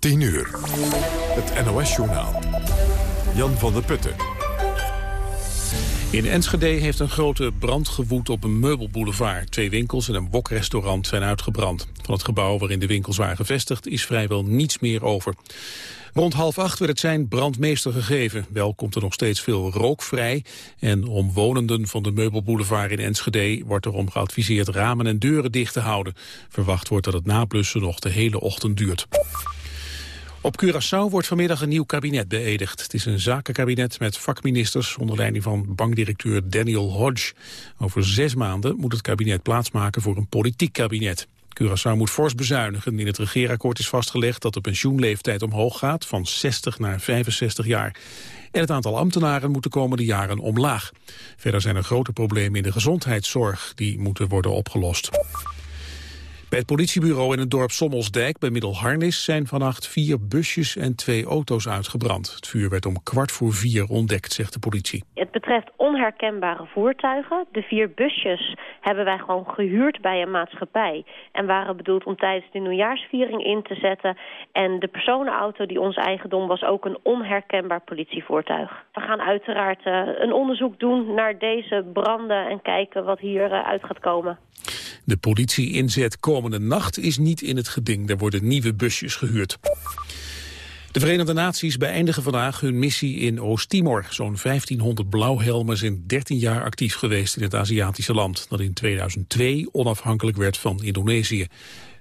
10 uur. Het NOS-journaal. Jan van der Putten. In Enschede heeft een grote brand gewoed op een meubelboulevard. Twee winkels en een wokrestaurant zijn uitgebrand. Van het gebouw waarin de winkels waren gevestigd is vrijwel niets meer over. Rond half acht werd het zijn brandmeester gegeven. Wel komt er nog steeds veel rook vrij. En omwonenden van de meubelboulevard in Enschede wordt erom geadviseerd ramen en deuren dicht te houden. Verwacht wordt dat het nablussen nog de hele ochtend duurt. Op Curaçao wordt vanmiddag een nieuw kabinet beëdigd. Het is een zakenkabinet met vakministers onder leiding van bankdirecteur Daniel Hodge. Over zes maanden moet het kabinet plaatsmaken voor een politiek kabinet. Curaçao moet fors bezuinigen. In het regeerakkoord is vastgelegd dat de pensioenleeftijd omhoog gaat van 60 naar 65 jaar. En het aantal ambtenaren moet de komende jaren omlaag. Verder zijn er grote problemen in de gezondheidszorg die moeten worden opgelost. Bij het politiebureau in het dorp Sommelsdijk bij Middelharnis zijn vannacht vier busjes en twee auto's uitgebrand. Het vuur werd om kwart voor vier ontdekt, zegt de politie. Het betreft onherkenbare voertuigen. De vier busjes hebben wij gewoon gehuurd bij een maatschappij. En waren bedoeld om tijdens de nieuwjaarsviering in te zetten. En de personenauto die ons eigendom was ook een onherkenbaar politievoertuig. We gaan uiteraard uh, een onderzoek doen naar deze branden en kijken wat hier uh, uit gaat komen. De politie-inzet komende nacht is niet in het geding. Er worden nieuwe busjes gehuurd. De Verenigde Naties beëindigen vandaag hun missie in Oost-Timor. Zo'n 1500 blauwhelmen zijn 13 jaar actief geweest in het Aziatische land... dat in 2002 onafhankelijk werd van Indonesië.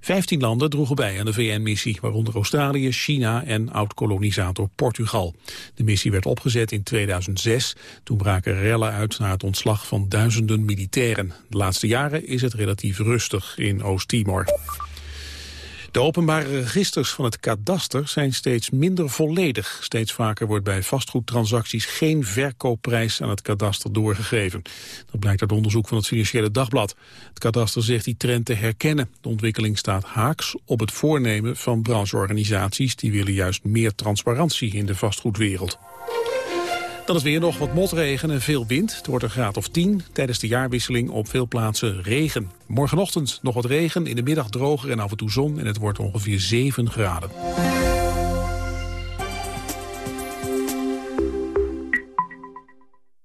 Vijftien landen droegen bij aan de VN-missie, waaronder Australië, China en oud-kolonisator Portugal. De missie werd opgezet in 2006. Toen braken rellen uit na het ontslag van duizenden militairen. De laatste jaren is het relatief rustig in Oost-Timor. De openbare registers van het kadaster zijn steeds minder volledig. Steeds vaker wordt bij vastgoedtransacties geen verkoopprijs aan het kadaster doorgegeven. Dat blijkt uit onderzoek van het Financiële Dagblad. Het kadaster zegt die trend te herkennen. De ontwikkeling staat haaks op het voornemen van brancheorganisaties... die willen juist meer transparantie in de vastgoedwereld. Dan is weer nog wat motregen en veel wind. Het wordt een graad of 10. Tijdens de jaarwisseling op veel plaatsen regen. Morgenochtend nog wat regen, in de middag droger en af en toe zon. En het wordt ongeveer 7 graden.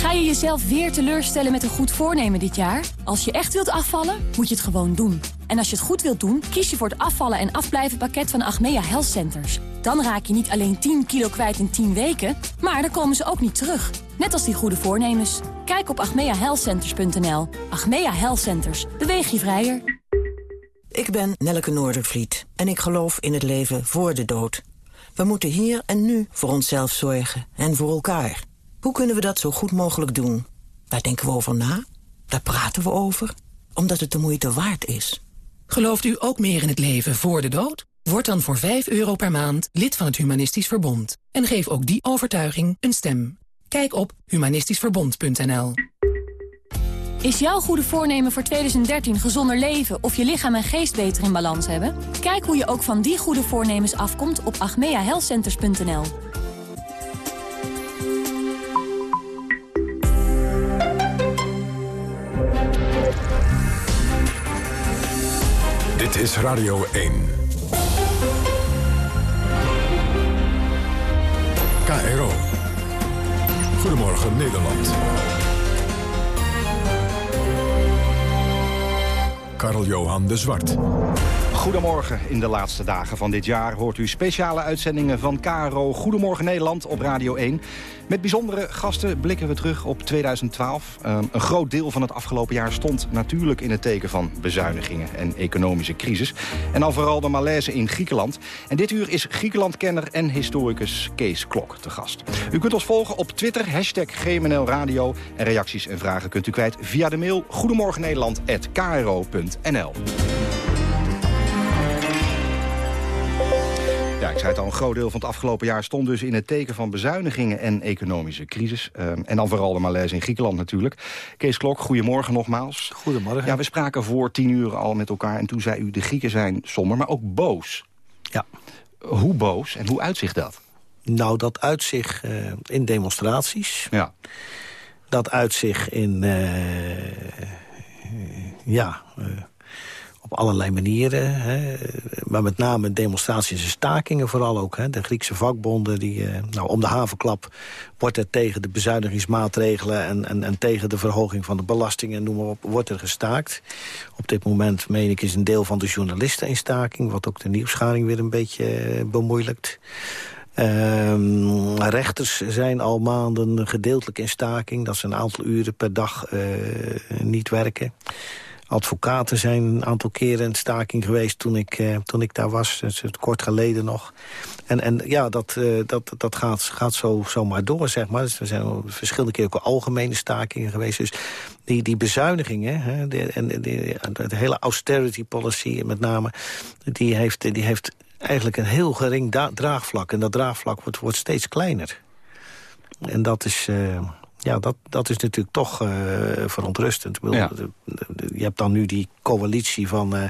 Ga je jezelf weer teleurstellen met een goed voornemen dit jaar? Als je echt wilt afvallen, moet je het gewoon doen. En als je het goed wilt doen, kies je voor het afvallen en afblijven pakket van Achmea Health Centers. Dan raak je niet alleen 10 kilo kwijt in 10 weken, maar dan komen ze ook niet terug. Net als die goede voornemens. Kijk op achmeahealthcenters.nl. Achmea Health Centers. Beweeg je vrijer. Ik ben Nelleke Noordervliet en ik geloof in het leven voor de dood. We moeten hier en nu voor onszelf zorgen en voor elkaar. Hoe kunnen we dat zo goed mogelijk doen? Daar denken we over na, daar praten we over, omdat het de moeite waard is. Gelooft u ook meer in het leven voor de dood? Word dan voor 5 euro per maand lid van het Humanistisch Verbond. En geef ook die overtuiging een stem. Kijk op humanistischverbond.nl Is jouw goede voornemen voor 2013 gezonder leven of je lichaam en geest beter in balans hebben? Kijk hoe je ook van die goede voornemens afkomt op agmeahealthcenters.nl. Dit is Radio 1. KRO. Goedemorgen Nederland. Karl-Johan de Zwart. Goedemorgen. In de laatste dagen van dit jaar hoort u speciale uitzendingen van KRO Goedemorgen Nederland op Radio 1. Met bijzondere gasten blikken we terug op 2012. Uh, een groot deel van het afgelopen jaar stond natuurlijk in het teken van bezuinigingen en economische crisis. En dan vooral de malaise in Griekenland. En dit uur is Griekenlandkenner en historicus Kees Klok te gast. U kunt ons volgen op Twitter, hashtag GMNL Radio. En reacties en vragen kunt u kwijt via de mail goedemorgennederland.kro.nl. Ja, ik zei het al, een groot deel van het afgelopen jaar stond dus in het teken van bezuinigingen en economische crisis. Uh, en dan vooral de malaise in Griekenland natuurlijk. Kees Klok, goedemorgen nogmaals. Goedemorgen. Ja, we spraken voor tien uur al met elkaar en toen zei u de Grieken zijn somber, maar ook boos. Ja. Hoe boos en hoe uitzicht dat? Nou, dat uitzicht uh, in demonstraties. Ja. Dat uitzicht in... Uh, ja... Op allerlei manieren. Hè. Maar met name demonstraties en stakingen vooral ook. Hè. De Griekse vakbonden, die, uh, nou, om de havenklap wordt er tegen de bezuinigingsmaatregelen... En, en, en tegen de verhoging van de belastingen, noem maar op, wordt er gestaakt. Op dit moment, meen ik, is een deel van de journalisten in staking... wat ook de nieuwsgaring weer een beetje uh, bemoeilijkt. Um, rechters zijn al maanden gedeeltelijk in staking. Dat ze een aantal uren per dag uh, niet werken. Advocaten zijn een aantal keren in staking geweest toen ik, uh, toen ik daar was. Is kort geleden nog. En, en ja, dat, uh, dat, dat gaat, gaat zo, zo maar door, zeg maar. Dus er zijn verschillende keren ook algemene stakingen geweest. Dus die, die bezuinigingen hè, en de, hele austerity policy met name... die heeft, die heeft eigenlijk een heel gering draagvlak. En dat draagvlak wordt, wordt steeds kleiner. En dat is... Uh, ja, dat, dat is natuurlijk toch uh, verontrustend. Ik bedoel, ja. je hebt dan nu die coalitie van uh,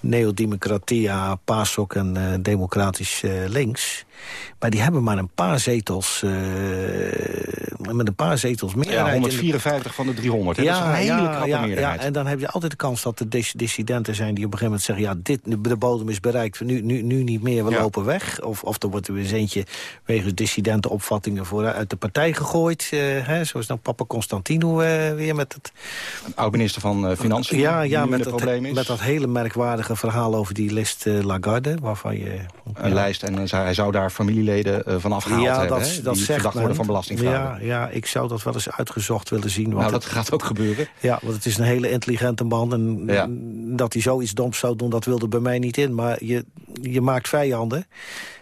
Neodemocratia, PASOK en uh, Democratisch Links. Maar die hebben maar een paar zetels, met een paar zetels meer. Ja, 154 van de 300. Hè? Ja, dat is een hele ja, krappe ja, meerderheid. Ja, en dan heb je altijd de kans dat er dis dissidenten zijn die op een gegeven moment zeggen... ja, dit, de bodem is bereikt, nu, nu, nu niet meer, we Ja. lopen weg. Of, of er wordt er weer eens eentje wegens dissidente opvattingen voor uit de partij gegooid. eh, hè, zoals dan papa Constantino eh, weer met het... Oud-minister van eh, Financiën, Ja, ja met, het dat, is. met dat hele merkwaardige verhaal over die list eh, Lagarde... waarvan je... Een lijst en eh, hij zou daar familieleden eh, van afgehaald ja, hebben. dat, hè, dat die zegt verdacht worden van belastingfraude. Ja, ja, ik zou dat wel eens uitgezocht willen zien. Want nou, het- dat gaat ook gebeuren. Ja, want het is een hele intelligente man. En Ja. dat hij zoiets doms zou doen, dat wilde bij mij niet in. Maar je, je maakt vijanden.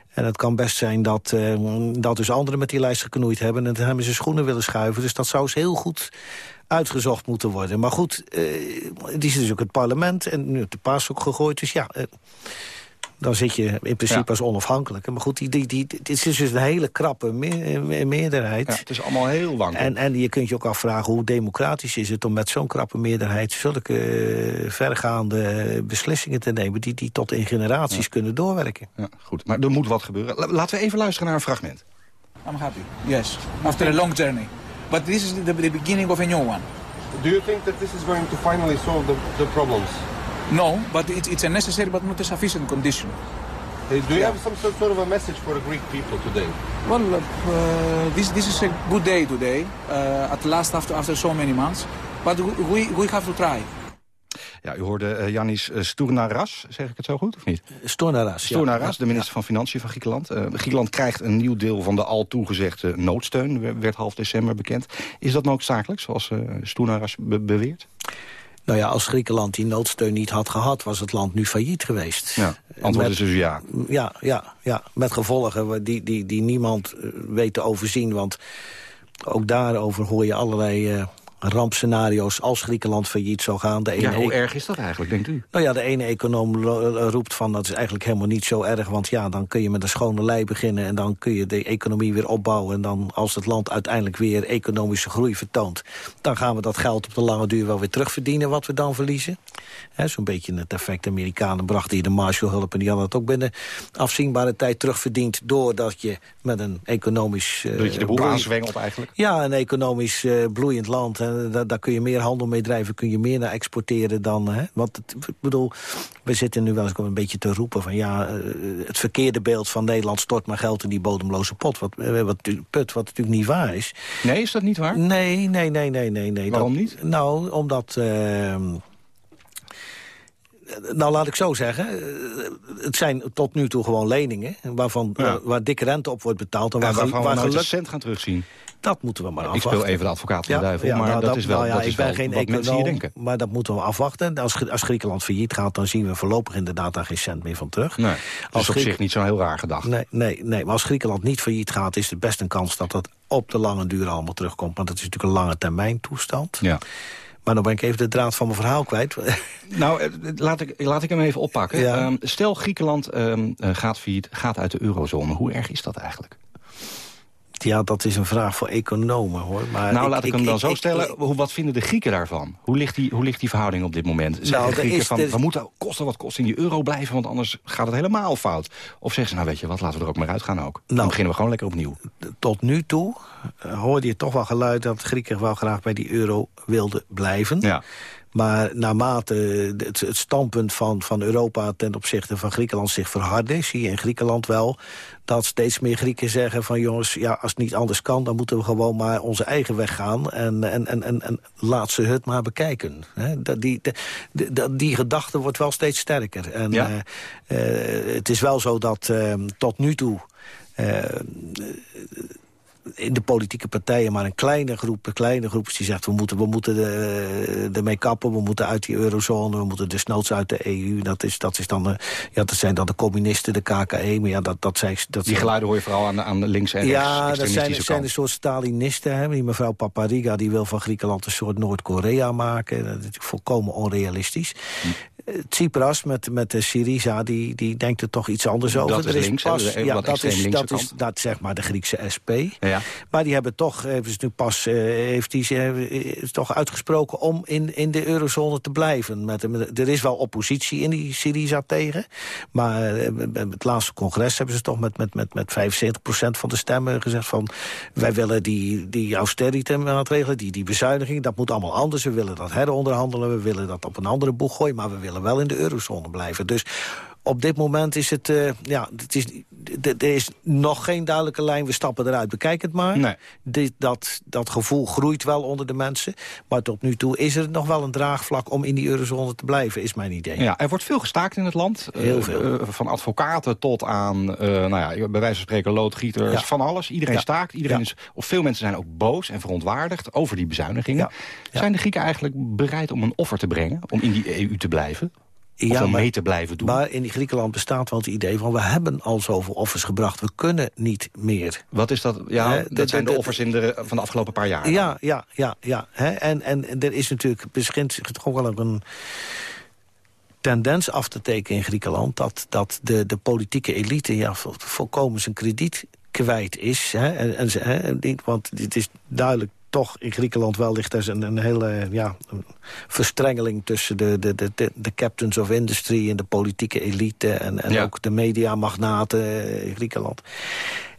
En het kan best zijn dat, eh, dat dus anderen met die lijst geknoeid hebben... en hem in zijn schoenen willen schuiven. Dus dat zou eens heel goed uitgezocht moeten worden. Maar goed, eh, die zit dus ook het parlement en nu op de paas ook gegooid. Dus ja, dan zit je in principe Ja. als onafhankelijke. Maar goed, die, die, die, dit is dus een hele krappe me- me- meerderheid. Ja, het is allemaal heel wankel. En, en je kunt je ook afvragen hoe democratisch is het om met zo'n krappe meerderheid zulke eh, vergaande beslissingen te nemen die, die tot in generaties kunnen doorwerken. Ja, goed, maar er moet wat gebeuren. La- Laten we even luisteren naar een fragment. I'm happy. Yes, after a long journey. But this is the, the beginning of a new one. Do you think that this is going to finally solve the, the problems? No, but it's, it's a necessary but not a sufficient condition. Uh, Do you have some sort of a message for the Greek people today? Well, uh, uh, this, this is a good day today, uh, at last after, after so many months. But we, we have to try. Ja, u hoorde eh, Yannis uh, Stournaras, zeg ik het zo goed of niet? Stornaras. Stournaras, de minister van Financiën van Griekenland. Eh, Griekenland krijgt een nieuw deel van de al toegezegde noodsteun, wer- werd half december bekend. Is dat noodzakelijk, zoals uh, Stournaras be- beweert? Nou ja, als Griekenland die noodsteun niet had gehad, was het land nu failliet geweest. Ja, antwoord is dus ja. Ja, ja, ja, met gevolgen die, die, die niemand eh, weet te overzien. Want ook daarover hoor je allerlei eh, rampscenario's als Griekenland failliet zou gaan. De ene Ja, hoe e- erg is dat eigenlijk, denkt u? Nou ja, de ene econoom eh, roept van dat is eigenlijk helemaal niet zo erg. Want ja, dan kun je met een schone lei beginnen en dan kun je de economie weer opbouwen. En dan als het land uiteindelijk weer economische groei vertoont... dan gaan we dat geld op de lange duur wel weer terugverdienen wat we dan verliezen. Zo'n beetje het effect. De Amerikanen brachten hier de Marshallhulp en die hadden het ook binnen afzienbare tijd terugverdiend... doordat je met een economisch... eh, Dat je de boel bloei- aanzwengelt eigenlijk. ja, een economisch eh, bloeiend land. Hè. Daar, daar kun je meer handel mee drijven, kun je meer naar exporteren dan... Hè. Want het, ik bedoel, we zitten nu wel eens een beetje te roepen van... ja, eh, het verkeerde beeld van Nederland stort maar geld in die bodemloze pot. Wat, eh, wat, put, wat natuurlijk niet waar is. Nee, is dat niet waar? Nee, nee, nee, nee, nee. nee. Waarom Dat- niet? Nou, omdat... ehm, nou, laat ik zo zeggen. eh, Het zijn tot nu toe gewoon leningen... Waarvan, Ja. waar, waar dikke rente op wordt betaald. En waar, waarvan we waar geluk... cent gaan terugzien. Dat moeten we maar Ik afwachten. speel even de advocaat van de duivel, maar nou, dat, is wel, nou dat is ik ben geen econoom, denken. maar dat moeten we afwachten. Als, als Griekenland failliet gaat, dan zien we voorlopig inderdaad daar geen cent meer van terug. Nee, dat Als is op zich niet zo'n heel raar gedachte. Nee, nee, nee, maar als Griekenland niet failliet gaat, is er best een kans dat dat op de lange duur allemaal terugkomt. Want dat is natuurlijk een lange termijn toestand. Ja. Maar dan ben ik even de draad van mijn verhaal kwijt. Nou, eh, laat ik, laat ik hem even oppakken. Ja. Ehm, stel, Griekenland ehm, eh, gaat failliet, gaat uit de eurozone. Hoe erg is dat eigenlijk? Ja, dat is een vraag voor economen, hoor. Maar nou, laat ik, hem dan ik- zo stellen. Hoe- wat vinden de Grieken daarvan? Hoe ligt die, hoe ligt die verhouding op dit moment? Zeggen Nou, de Grieken is- van, we moeten kosten wat kost in die euro blijven... want anders gaat het helemaal fout. Of zeggen ze, nou weet je wat, laten we er ook maar uitgaan ook. Dan Nou. beginnen we gewoon lekker opnieuw. tot nu toe eh, hoorde je toch wel geluid dat Grieken wel graag bij die euro wilden blijven. Ja. Maar naarmate het, het standpunt van, van Europa ten opzichte van Griekenland zich verhardde... zie je in Griekenland wel dat steeds meer Grieken zeggen van... jongens, ja, als het niet anders kan, dan moeten we gewoon maar onze eigen weg gaan... en, en, en, en, en laat ze het maar bekijken. Dat die, de, de- dat- die gedachte wordt wel steeds sterker. En Ja. eh, eh, het is wel zo dat eh, tot nu toe... eh, in de politieke partijen maar een kleine groep, een kleine groep die zegt we moeten, we moeten de, ermee kappen, we moeten uit die eurozone, we moeten desnoods uit de EU. Dat, is, dat, is dan, eh, ja, dat zijn dan de communisten, de KKE, maar ja, dat, dat zijn... Dat Die geluiden hoor je vooral aan de, aan de links- en ja, dat zijn, rechts-extremistische zijn een soort Stalinisten. Hè? Die mevrouw Papariga die wil van Griekenland een soort Noord-Korea maken. Dat is natuurlijk volkomen onrealistisch. Hm. Eh, Tsipras met, met de Syriza, die, die denkt er toch iets anders Dat over. is Er links, hè? pas, ja, wat dat extreem is, dat is dat zeg maar de Griekse SP. Ja. Maar die hebben toch, hebben ze nu pas, eh, heeft die, eh, is toch uitgesproken om in, in de eurozone te blijven. Met, met- er is wel oppositie in die Syriza tegen. Maar eh, het laatste congres hebben ze toch met, met, met, met 75% van de stemmen gezegd van... wij willen die, die austerity maatregelen, die, die bezuiniging, dat moet allemaal anders. We willen dat heronderhandelen, we willen dat op een andere boeg gooien... maar we willen wel in de eurozone blijven. Dus op dit moment is het, eh, ja, het is, er is nog geen duidelijke lijn. We stappen eruit, bekijk het maar. Nee. Dit, dat, dat gevoel groeit wel onder de mensen. Maar tot nu toe is er nog wel een draagvlak om in die eurozone te blijven, is mijn idee. Ja, er wordt veel gestaakt in het land. Heel Eh, veel. eh, van advocaten tot aan, eh, nou ja, bij wijze van spreken loodgieters, Ja. van alles. Iedereen Ja. staakt. Iedereen Ja. is, of veel mensen zijn ook boos en verontwaardigd over die bezuinigingen. Zijn de Grieken eigenlijk bereid om een offer te brengen? Om in die EU te blijven? Of Ja, om maar- mee te blijven doen? Maar in Griekenland bestaat wel het idee van... we hebben al zoveel offers gebracht, we kunnen niet meer. Wat is dat? Ja, dat de- zijn de, de- offers in de, van de afgelopen paar jaar. Ja, ja, ja, ja. Hè? En, en er is natuurlijk begint toch wel een tendens af te tekenen in Griekenland... dat, dat de, de politieke elite ja, vol- volkomen zijn krediet kwijt is. Hè? En, en, hè? Want het is duidelijk toch in Griekenland wel ligt er een, een hele ja, een verstrengeling tussen de, de, de, de, captains of industry en de politieke elite en, en Ja. ook de mediamagnaten eh, in Griekenland.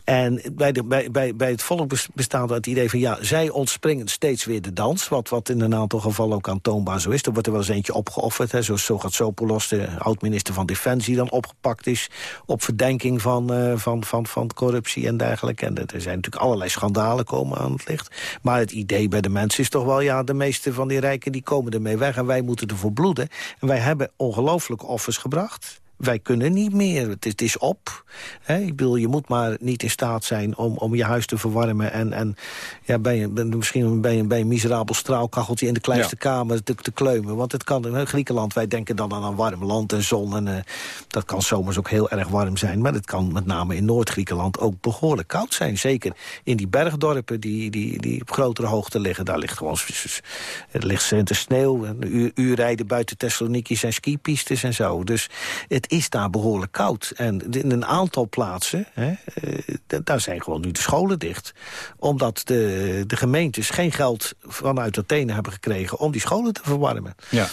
En bij, de, bij, bij, bij het volk bes- bestaat het idee van... ja, zij ontspringen steeds weer de dans. Wat, wat in een aantal gevallen ook aantoonbaar zo is. Er wordt er wel eens eentje opgeofferd. Hè, zoals Sogatsopoulos, de oud-minister van Defensie... dan opgepakt is op verdenking van, eh, van, van, van corruptie en dergelijke. En er zijn natuurlijk allerlei schandalen komen aan het licht. Maar het idee bij de mensen is toch wel... ja, de meeste van die rijken die komen ermee weg... en wij moeten ervoor bloeden. En wij hebben ongelooflijke offers gebracht... Wij kunnen niet meer. Het is, het is op. Ik bedoel, je moet maar niet in staat zijn om, om je huis te verwarmen. En, en ja, bij een, bij- misschien bij een, bij een miserabel straalkacheltje in de kleinste kamer te, te kleumen. Want het kan in Griekenland, wij denken dan aan een warm land en zon. En eh, dat kan zomers ook heel erg warm zijn. Maar het kan met name in Noord-Griekenland ook behoorlijk koud zijn. Zeker in die bergdorpen die, die, die op grotere hoogte liggen. Daar ligt gewoon er ligt centen sneeuw. Een uur, uur rijden buiten Thessaloniki zijn skipistes en zo. Dus het is daar behoorlijk koud. En in een aantal plaatsen, hè, eh, daar zijn gewoon nu de scholen dicht. Omdat de, de gemeentes geen geld vanuit Athene hebben gekregen... om die scholen te verwarmen. Ja.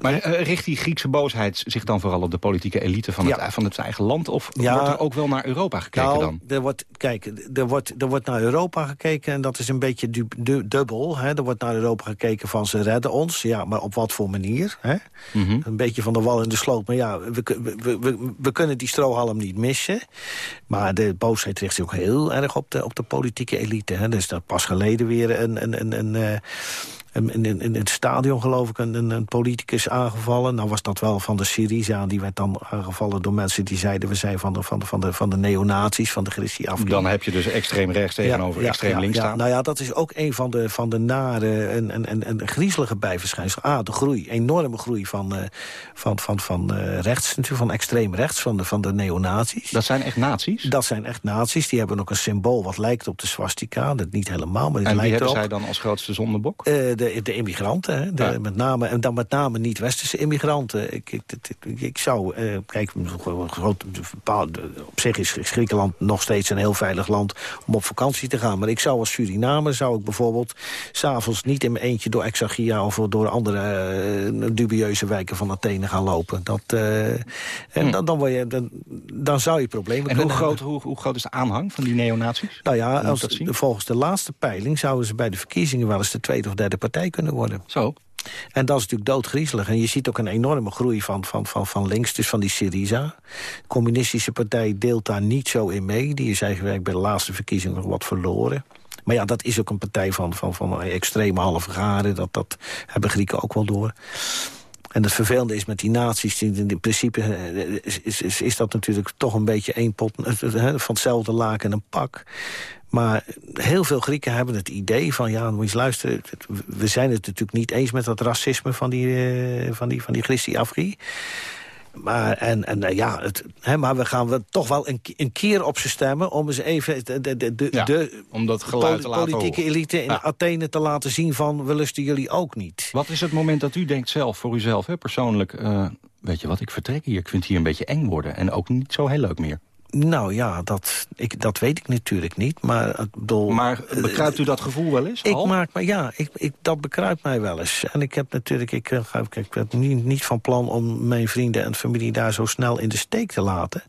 Maar eh, richt die Griekse boosheid zich dan vooral op de politieke elite van, het, van het eigen land? Of wordt er ook wel naar Europa gekeken nou, dan? Er wordt, kijk, er wordt, er wordt naar Europa gekeken en dat is een beetje du- du- dubbel. Hè. Er wordt naar Europa gekeken van ze redden ons. Ja, maar op wat voor manier? Hè? Mhm. Een beetje van de wal in de sloot. Maar ja, we, we, we, we, kunnen die strohalm niet missen. Maar de boosheid richt zich ook heel erg op de, op de politieke elite. Hè. Dus dat pas geleden weer een... een, een, een eh, een- in, in, in het stadion geloof ik een, een, een politicus aangevallen. Nou was dat wel van de Syriza. Die werd dan aangevallen door mensen die zeiden... we zijn van de, van de, van de, van de neonazies, van de Christi af. Dan heb je dus extreem rechts tegenover extreem links ja. staan. Nou ja, dat is ook een van de, van de nare en, en, en, en griezelige bijverschijnselen. Ah, de groei, enorme groei van, eh, van, van, van eh, rechts, natuurlijk, van extreem rechts, van de, van de neonazies. Dat zijn echt nazi's? Dat zijn echt nazi's. Die hebben ook een symbool wat lijkt op de swastika. Dat niet helemaal, maar het En wie lijkt hebben erop. zij dan als grootste zondebok? Eh, de, de, de immigranten. Hè, de, met name, en dan met name niet-westerse immigranten. Ik, ik, ik, ik zou, uh, kijk, groot, op zich is Griekenland nog steeds een heel veilig land om op vakantie te gaan. Maar ik zou als Surinamer, zou ik bijvoorbeeld s'avonds niet in mijn eentje door Exarchia of door andere uh, dubieuze wijken van Athene gaan lopen. Dat, uh, en hm. dan, dan, word je, dan, dan zou je problemen en hoe groot, hoe, hoe, groot is de aanhang van die neonazies? Nou ja, als, volgens de laatste peiling zouden ze bij de verkiezingen wel eens de tweede of derde partij kunnen worden. Zo. En dat is natuurlijk doodgriezelig. En je ziet ook een enorme groei van, van, van, van links, dus van die Syriza. De communistische partij deelt daar niet zo in mee. Die is eigenlijk bij de laatste verkiezingen nog wat verloren. Maar ja, dat is ook een partij van, van, van extreme halve garen. Dat, dat hebben Grieken ook wel door. En het vervelende is met die naties, in principe eh, is, is, is dat natuurlijk toch een beetje één pot van hetzelfde laken en een pak. Maar heel veel Grieken hebben het idee van... ja, moet je eens luisteren, we zijn het natuurlijk niet eens met dat racisme van die, uh, van die, van die Christi Afri. Maar, en, en, eh, ja, het, hè, maar we gaan we toch wel een, een keer op ze stemmen... om eens even de, de, de, de om dat geluid te laten politieke elite in Athene te laten zien van... we lusten jullie ook niet. Wat is het moment dat u denkt zelf, voor uzelf, hè, persoonlijk... Uh, weet je wat, ik vertrek hier, ik vind het hier een beetje eng worden... en ook niet zo heel leuk meer? Nou ja, dat, ik, dat weet ik natuurlijk niet. Maar, ik bedoel, maar begrijpt u dat gevoel wel eens? Ik maak me, ja, ik, ik, dat begrijpt mij wel eens. En ik heb natuurlijk, ik, ik, ik ben niet, niet van plan om mijn vrienden en familie daar zo snel in de steek te laten.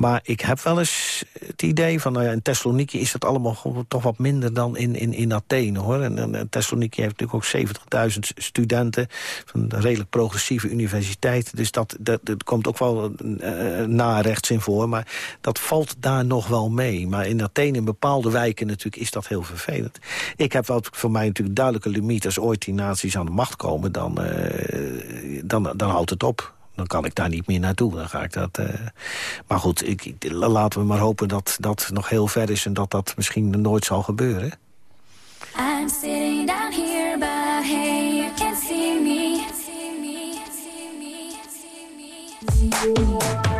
Maar ik heb wel eens het idee van... Nou ja, in Thessaloniki is dat allemaal toch wat minder dan in, in, in Athene. hoor. En, en Thessaloniki heeft natuurlijk ook 70.000 studenten... van een redelijk progressieve universiteit. Dus dat, dat, komt ook wel uh, rechts in voor. Maar dat valt daar nog wel mee. Maar in Athene, in bepaalde wijken natuurlijk, is dat heel vervelend. Ik heb wel voor mij natuurlijk duidelijke limiet... als ooit die naties aan de macht komen, dan, uh, dan, dan houdt het op dan kan ik daar niet meer naartoe. Dan ga ik dat, uh... Maar goed, ik, laten we maar hopen dat dat nog heel ver is... en dat dat misschien nooit zal gebeuren. I'm sitting down here, can see me. See me, see me, see me.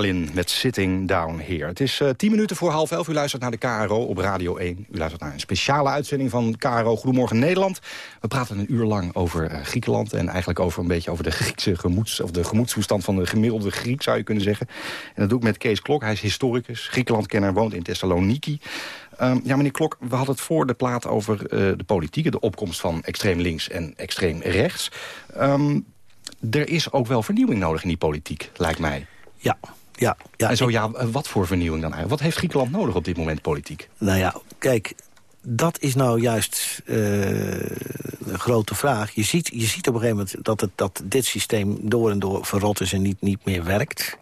Met Sitting Down Here. Het is uh, tien minuten voor half elf. U luistert naar de KRO op Radio 1. U luistert naar een speciale uitzending van KRO Goedemorgen Nederland. We praten een uur lang over uh, Griekenland... en eigenlijk over een beetje over de Griekse gemoeds, of de gemoedstoestand van de gemiddelde Griek, zou je kunnen zeggen. En dat doe ik met Kees Klok. Hij is historicus, Griekenlandkenner, woont in Thessaloniki. Um, ja, meneer Klok, we hadden het voor de plaat over uh, de politieke... de opkomst van extreem links en extreem rechts. Um, er is ook wel vernieuwing nodig in die politiek, lijkt mij. Ja, ja. ja en zo ja, wat voor vernieuwing dan eigenlijk? Wat heeft Griekenland nodig op dit moment politiek? Nou ja, kijk, dat is nou juist uh, een grote vraag. Je ziet, je ziet op een gegeven moment dat, het, dat dit systeem door en door verrot is en niet, niet meer werkt.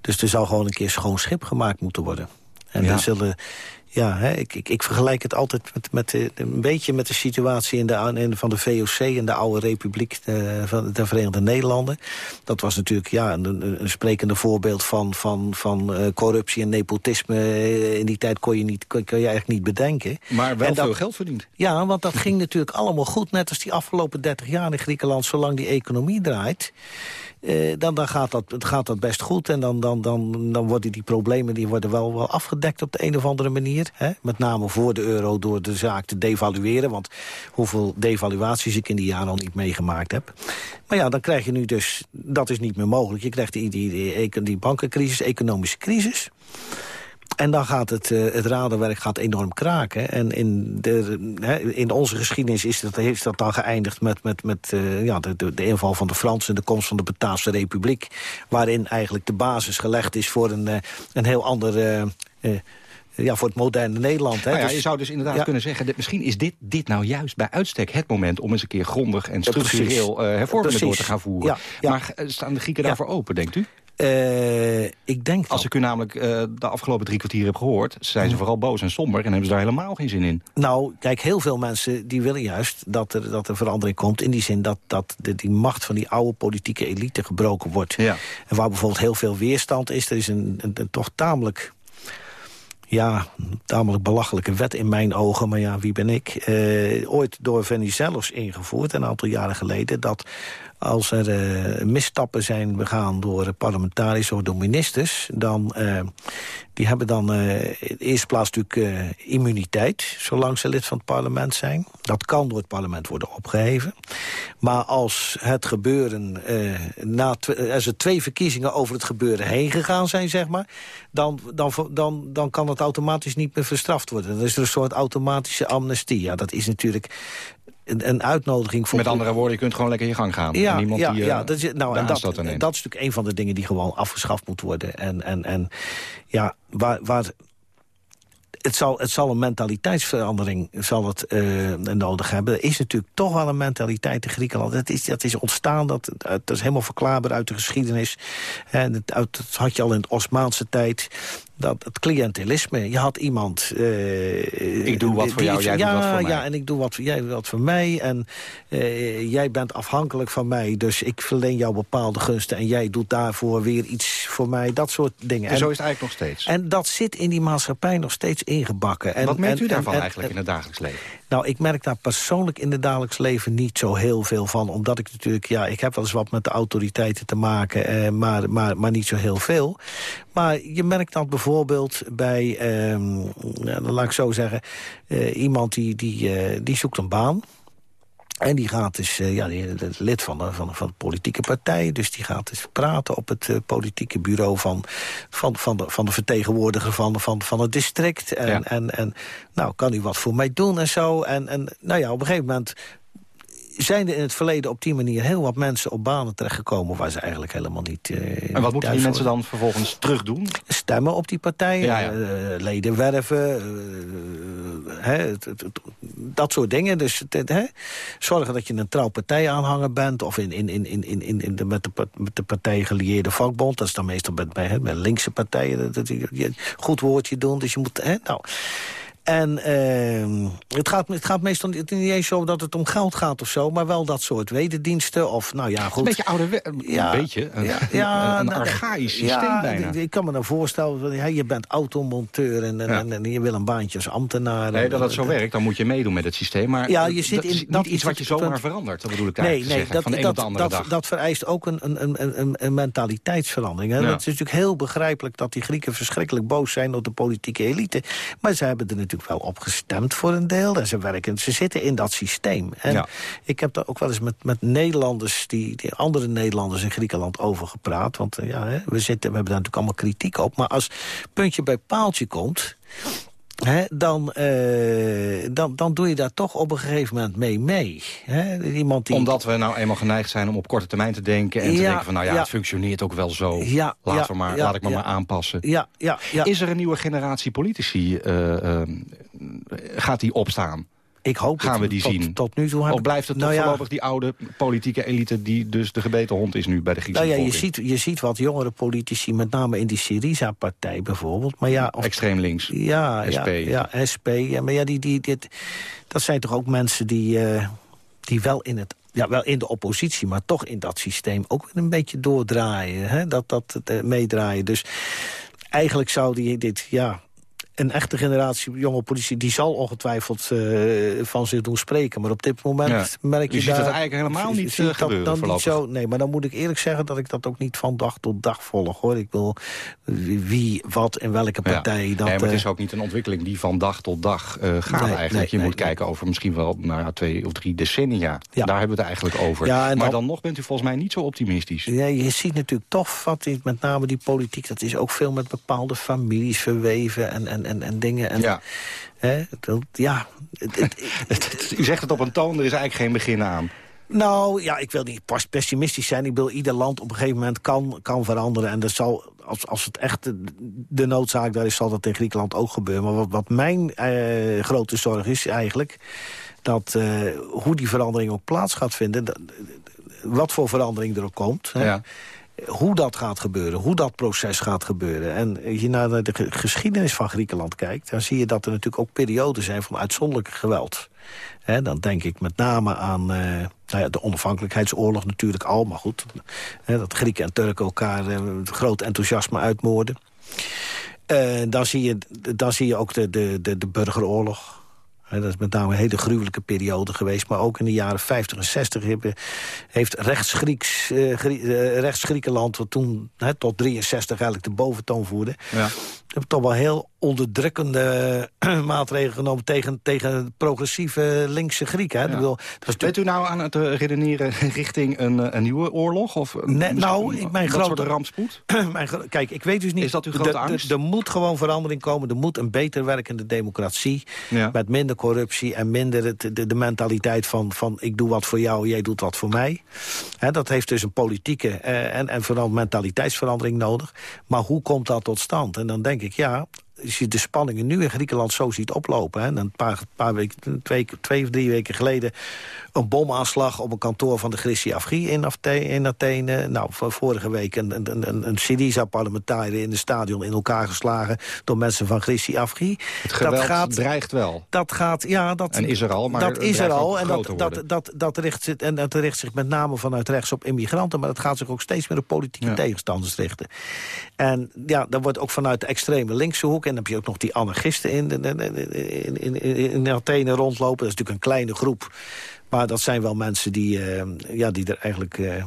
Dus er zou gewoon een keer schoon schip gemaakt moeten worden. En ja. er zullen ja, hè, ik, ik, ik, vergelijk het altijd met, met de, een beetje met de situatie in de, in, van de VOC... in de oude republiek de, eh, van de Verenigde Nederlanden. Dat was natuurlijk ja, een, een sprekende voorbeeld van, van, van uh, corruptie en nepotisme. Eh, in die tijd kon je, niet, kon, kon je eigenlijk niet bedenken. Maar wel dat, veel geld verdiend. Ja, want dat ging natuurlijk allemaal goed. Net als die afgelopen 30 jaar in Griekenland, zolang die economie draait... Uh, dan, dan gaat, dat, gaat dat best goed. En dan, dan, dan, dan worden die problemen die worden wel, wel afgedekt op de een of andere manier. Hè? Met name voor de euro door de zaak te devalueren. Want hoeveel devaluaties ik in die jaren al niet meegemaakt heb. Maar ja, dan krijg je nu dus... Dat is niet meer mogelijk. Je krijgt die, die, die, bankencrisis, economische crisis. En dan gaat het, uh, het radenwerk gaat enorm kraken. En in, de, in onze geschiedenis is dat, heeft dat dan geëindigd met, met, met uh, ja, de, de, inval van de Fransen... en de komst van de Bataafse Republiek. Waarin eigenlijk de basis gelegd is voor een, uh, een heel ander... ja, voor het moderne Nederland. Hè. Nou ja, dus, je zou dus inderdaad ja, kunnen zeggen... dat misschien is dit, dit nou juist bij uitstek het moment... om eens een keer grondig en structureel uh, hervormingen door te gaan voeren. Maar staan de Grieken daarvoor open, denkt u? Uh, ik denk Als ik u namelijk uh, de afgelopen drie kwartier heb gehoord... zijn ze vooral boos en somber en hebben ze daar helemaal geen zin in. Nou, kijk, heel veel mensen die willen juist dat er, dat er verandering komt... in die zin dat, dat de, die macht van die oude politieke elite gebroken wordt. Ja. En waar bijvoorbeeld heel veel weerstand is... er is een, een, een toch tamelijk ja, tamelijk belachelijke wet in mijn ogen, maar ja, wie ben ik? Uh, ooit door Venizelos ingevoerd, een aantal jaren geleden... dat als er uh, misstappen zijn begaan door parlementariërs of door ministers... dan uh, die hebben dan uh, in de eerste plaats natuurlijk immuniteit... zolang ze lid van het parlement zijn. Dat kan door het parlement worden opgeheven. Maar als het gebeuren... na als er twee verkiezingen over het gebeuren heen gegaan zijn, zeg maar... dan, dan, dan, dan kan het automatisch niet meer verstraft worden. Dat is er een soort automatische amnestie. Ja, dat is natuurlijk een, uitnodiging voor... Met andere woorden, je kunt gewoon lekker je gang gaan. Ja, niemand ja, die, ja dat, is, nou, en dat, dat, is natuurlijk een van de dingen die gewoon afgeschaft moet worden. En, en, en ja, waar, waar het zal, het zal een mentaliteitsverandering zal het, uh, nodig hebben. Er is natuurlijk toch wel een mentaliteit in Griekenland. Dat is, dat is ontstaan, dat, dat is helemaal verklaarbaar uit de geschiedenis. En het, uit, dat had je al in de Osmaanse tijd dat het cliëntelisme. Je had iemand... Uh, ik doe wat voor jou, jij ja, doet wat voor mij. Ja, en ik doe wat, jij wat voor mij. En uh, jij bent afhankelijk van mij. Dus ik verleen jou bepaalde gunsten. En jij doet daarvoor weer iets voor mij. Dat soort dingen. En zo is het eigenlijk nog steeds. En dat zit in die maatschappij nog steeds ingebakken. En, wat en, u daarvan en, eigenlijk in het dagelijks leven? Nou, ik merk daar persoonlijk in het dagelijks leven niet zo heel veel van. Omdat ik natuurlijk, ja, ik heb wel eens wat met de autoriteiten te maken. Eh, maar, maar, maar niet zo heel veel. Maar je merkt dat bijvoorbeeld bij, eh, laat ik zo zeggen... Uh, iemand die, die, uh, die zoekt een baan... En die gaat dus, uh, ja, die, lid van de, van, van de politieke partij. Dus die gaat dus praten op het uh, politieke bureau van, van, van, de, van de vertegenwoordiger van, van, van het district. En, Ja. en, en nou, kan hij wat voor mij doen en zo. En, en nou ja, op een gegeven moment zijn er in het verleden op die manier heel wat mensen op banen terechtgekomen... waar ze eigenlijk helemaal niet uh, En wat moeten die mensen dan vervolgens terug doen? Stemmen op die partijen, Ja, ja. uh, leden werven, uh, dat soort dingen. Dus zorgen dat je een trouw partijaanhanger bent... of in, in, in, in, in, in de, met, de, met de partij gelieerde vakbond. Dat is dan meestal bij, bij, bij linkse partijen. Dat, dat, je, goed woordje doen, dus je moet... Hè, nou... En uh, het, gaat, het gaat meestal niet eens zo dat het om geld gaat of zo... maar wel dat soort wederdiensten of, nou ja, goed. Een beetje oude, een Ja. beetje, een, Ja, ja, een nou, archaïsch systeem ja, bijna. ik- kan me dan voorstellen, van, ja, je bent automonteur en, en, en, je wil een baantje als ambtenaar. Nee, dat het zo werkt, dan moet je meedoen met het systeem. Maar Ja, je zit dat in- is dat niet iets wat je zomaar punt. verandert. Dat bedoel ik Nee, eigenlijk te nee, zeggen, dat, van de een dat, op de andere dat, dag. dat vereist ook een, een, een, een, een mentaliteitsverandering. Hè? Het is natuurlijk heel begrijpelijk dat die Grieken verschrikkelijk boos zijn op de politieke elite. Maar ze hebben er natuurlijk wel op gestemd voor een deel. En ze werken, ze zitten in dat systeem. En Ja. ik heb daar ook wel eens met, met Nederlanders, die, die andere Nederlanders in Griekenland over gepraat. Want eh, ja, we, zitten, we hebben daar natuurlijk allemaal kritiek op. Maar als puntje bij paaltje komt... Dan, eh, dan, dan doe je daar toch op een gegeven moment mee mee. Iemand die, Omdat we nou eenmaal geneigd zijn om op korte termijn te denken... en te denken van, nou ja, ja. het functioneert ook wel zo. Ja, ja, we maar, laat ik me maar aanpassen. Ja, ja, ja. Is er een nieuwe generatie politici? eh, eh, gaat die opstaan? Ik hoop gaan we die tot, zien? Tot nu toe heb Of blijft het toch nou ja, voorlopig die oude politieke elite... die dus de gebeten hond is nu bij de Griekse Nou ja, je ziet, je ziet wat jongere politici, met name in die Syriza-partij bijvoorbeeld. Maar ja, of, Extreem links. ja, SP. Ja, ja, SP. Ja, maar ja, die, die, dit, dat zijn toch ook mensen die, eh, die wel in het ja, wel in de oppositie, maar toch in dat systeem ook weer een beetje doordraaien. Hè? Dat, dat eh, meedraaien. Dus eigenlijk zou die dit, ja, een echte generatie jonge politici... die zal ongetwijfeld eh, van zich doen spreken. Maar op dit moment Ja. merk je Je ziet daar... het eigenlijk helemaal niet, eh, gebeuren dan niet voorlopig. zo, Nee, maar dan moet ik eerlijk zeggen dat ik dat ook niet van dag tot dag volg. hoor. Ik wil wie, wat en welke partij... Ja. Dat, nee, maar het eh, is ook niet een ontwikkeling die van dag tot dag gaat Nee, eigenlijk. nee, je nee, moet kijken over misschien wel nou, ja, twee of drie decennia. Ja. Daar hebben we het eigenlijk over. Maar dan- dan nog bent u volgens mij niet zo optimistisch. Ja, je ziet natuurlijk toch wat met name die politiek... dat is ook veel met bepaalde families verweven en, en, en, en dingen. En, Ja. Hè, dat, ja, U zegt het op een toon, er is eigenlijk geen begin aan. Nou, ja, ik wil niet pas pessimistisch zijn. Ik wil ieder land op een gegeven moment kan, kan veranderen. En dat zal, als, als het echt de, de noodzaak daar is, zal dat in Griekenland ook gebeuren. Maar wat, wat mijn eh, grote zorg is eigenlijk... dat eh, hoe die verandering ook plaats gaat vinden... dat- wat voor verandering er ook komt... hè, Ja. Hoe dat gaat gebeuren, hoe dat proces gaat gebeuren. En als je naar de ge- geschiedenis van Griekenland kijkt... dan zie je dat er natuurlijk ook perioden zijn van uitzonderlijk geweld. Dan denk ik met name aan eh, nou de onafhankelijkheidsoorlog natuurlijk al. Maar goed, dat Grieken en Turken elkaar eh, groot enthousiasme uitmoorden. Eh, dan, zie je, dan zie je ook de, de, de burgeroorlog. Dat is met name een hele gruwelijke periode geweest. Maar ook in de jaren 50 en 60 hebben, heeft rechts-Grieks, eh, Grie- eh, rechts-Griekenland... wat toen hè, tot 63 eigenlijk de boventoon voerde... Ja. toch wel heel onderdrukkende maatregelen genomen... tegen, tegen progressieve linkse Grieken. Hè. Bedoel, dat Bent u nou aan het eh, redeneren richting een, eh, een nieuwe oorlog? Of een- Nee, nou, ik- mijn grote- soort rampspoed? Mijn Kijk, ik weet dus niet... Is dat uw grote er- angst? Er moet gewoon verandering komen. Er moet een beter werkende democratie. Ja. Met minder corruptie en minder het, de, de mentaliteit van, van... ik doe wat voor jou, jij doet wat voor mij. Hè, dat heeft dus een politieke eh, en, en vooral mentaliteitsverandering nodig. Maar hoe komt dat tot stand? En dan denk ik, ja... Als je de spanningen nu in Griekenland zo ziet oplopen... Hè, en een paar, paar weken, twee, twee of drie weken geleden... een bomaanslag op een kantoor van de Christi Afri in, Afte- in Athene. Nou, vorige week een, een, een, een Syriza-parlementariër in het stadion in elkaar geslagen... door mensen van Christi Afri. Het geweld dreigt wel. Dat gaat, ja, dat, En is er al, maar dat is er al. En dat, dat, dat, dat, richt zich, en dat richt zich met name vanuit rechts op immigranten... maar dat gaat zich ook steeds meer op politieke Ja. tegenstanders richten. En ja, dan wordt ook vanuit de extreme linkse hoek... en dan heb je ook nog die anarchisten in, in, in, in, Athene rondlopen. Dat is natuurlijk een kleine groep. Maar dat zijn wel mensen die, eh, ja, die er eigenlijk... eh,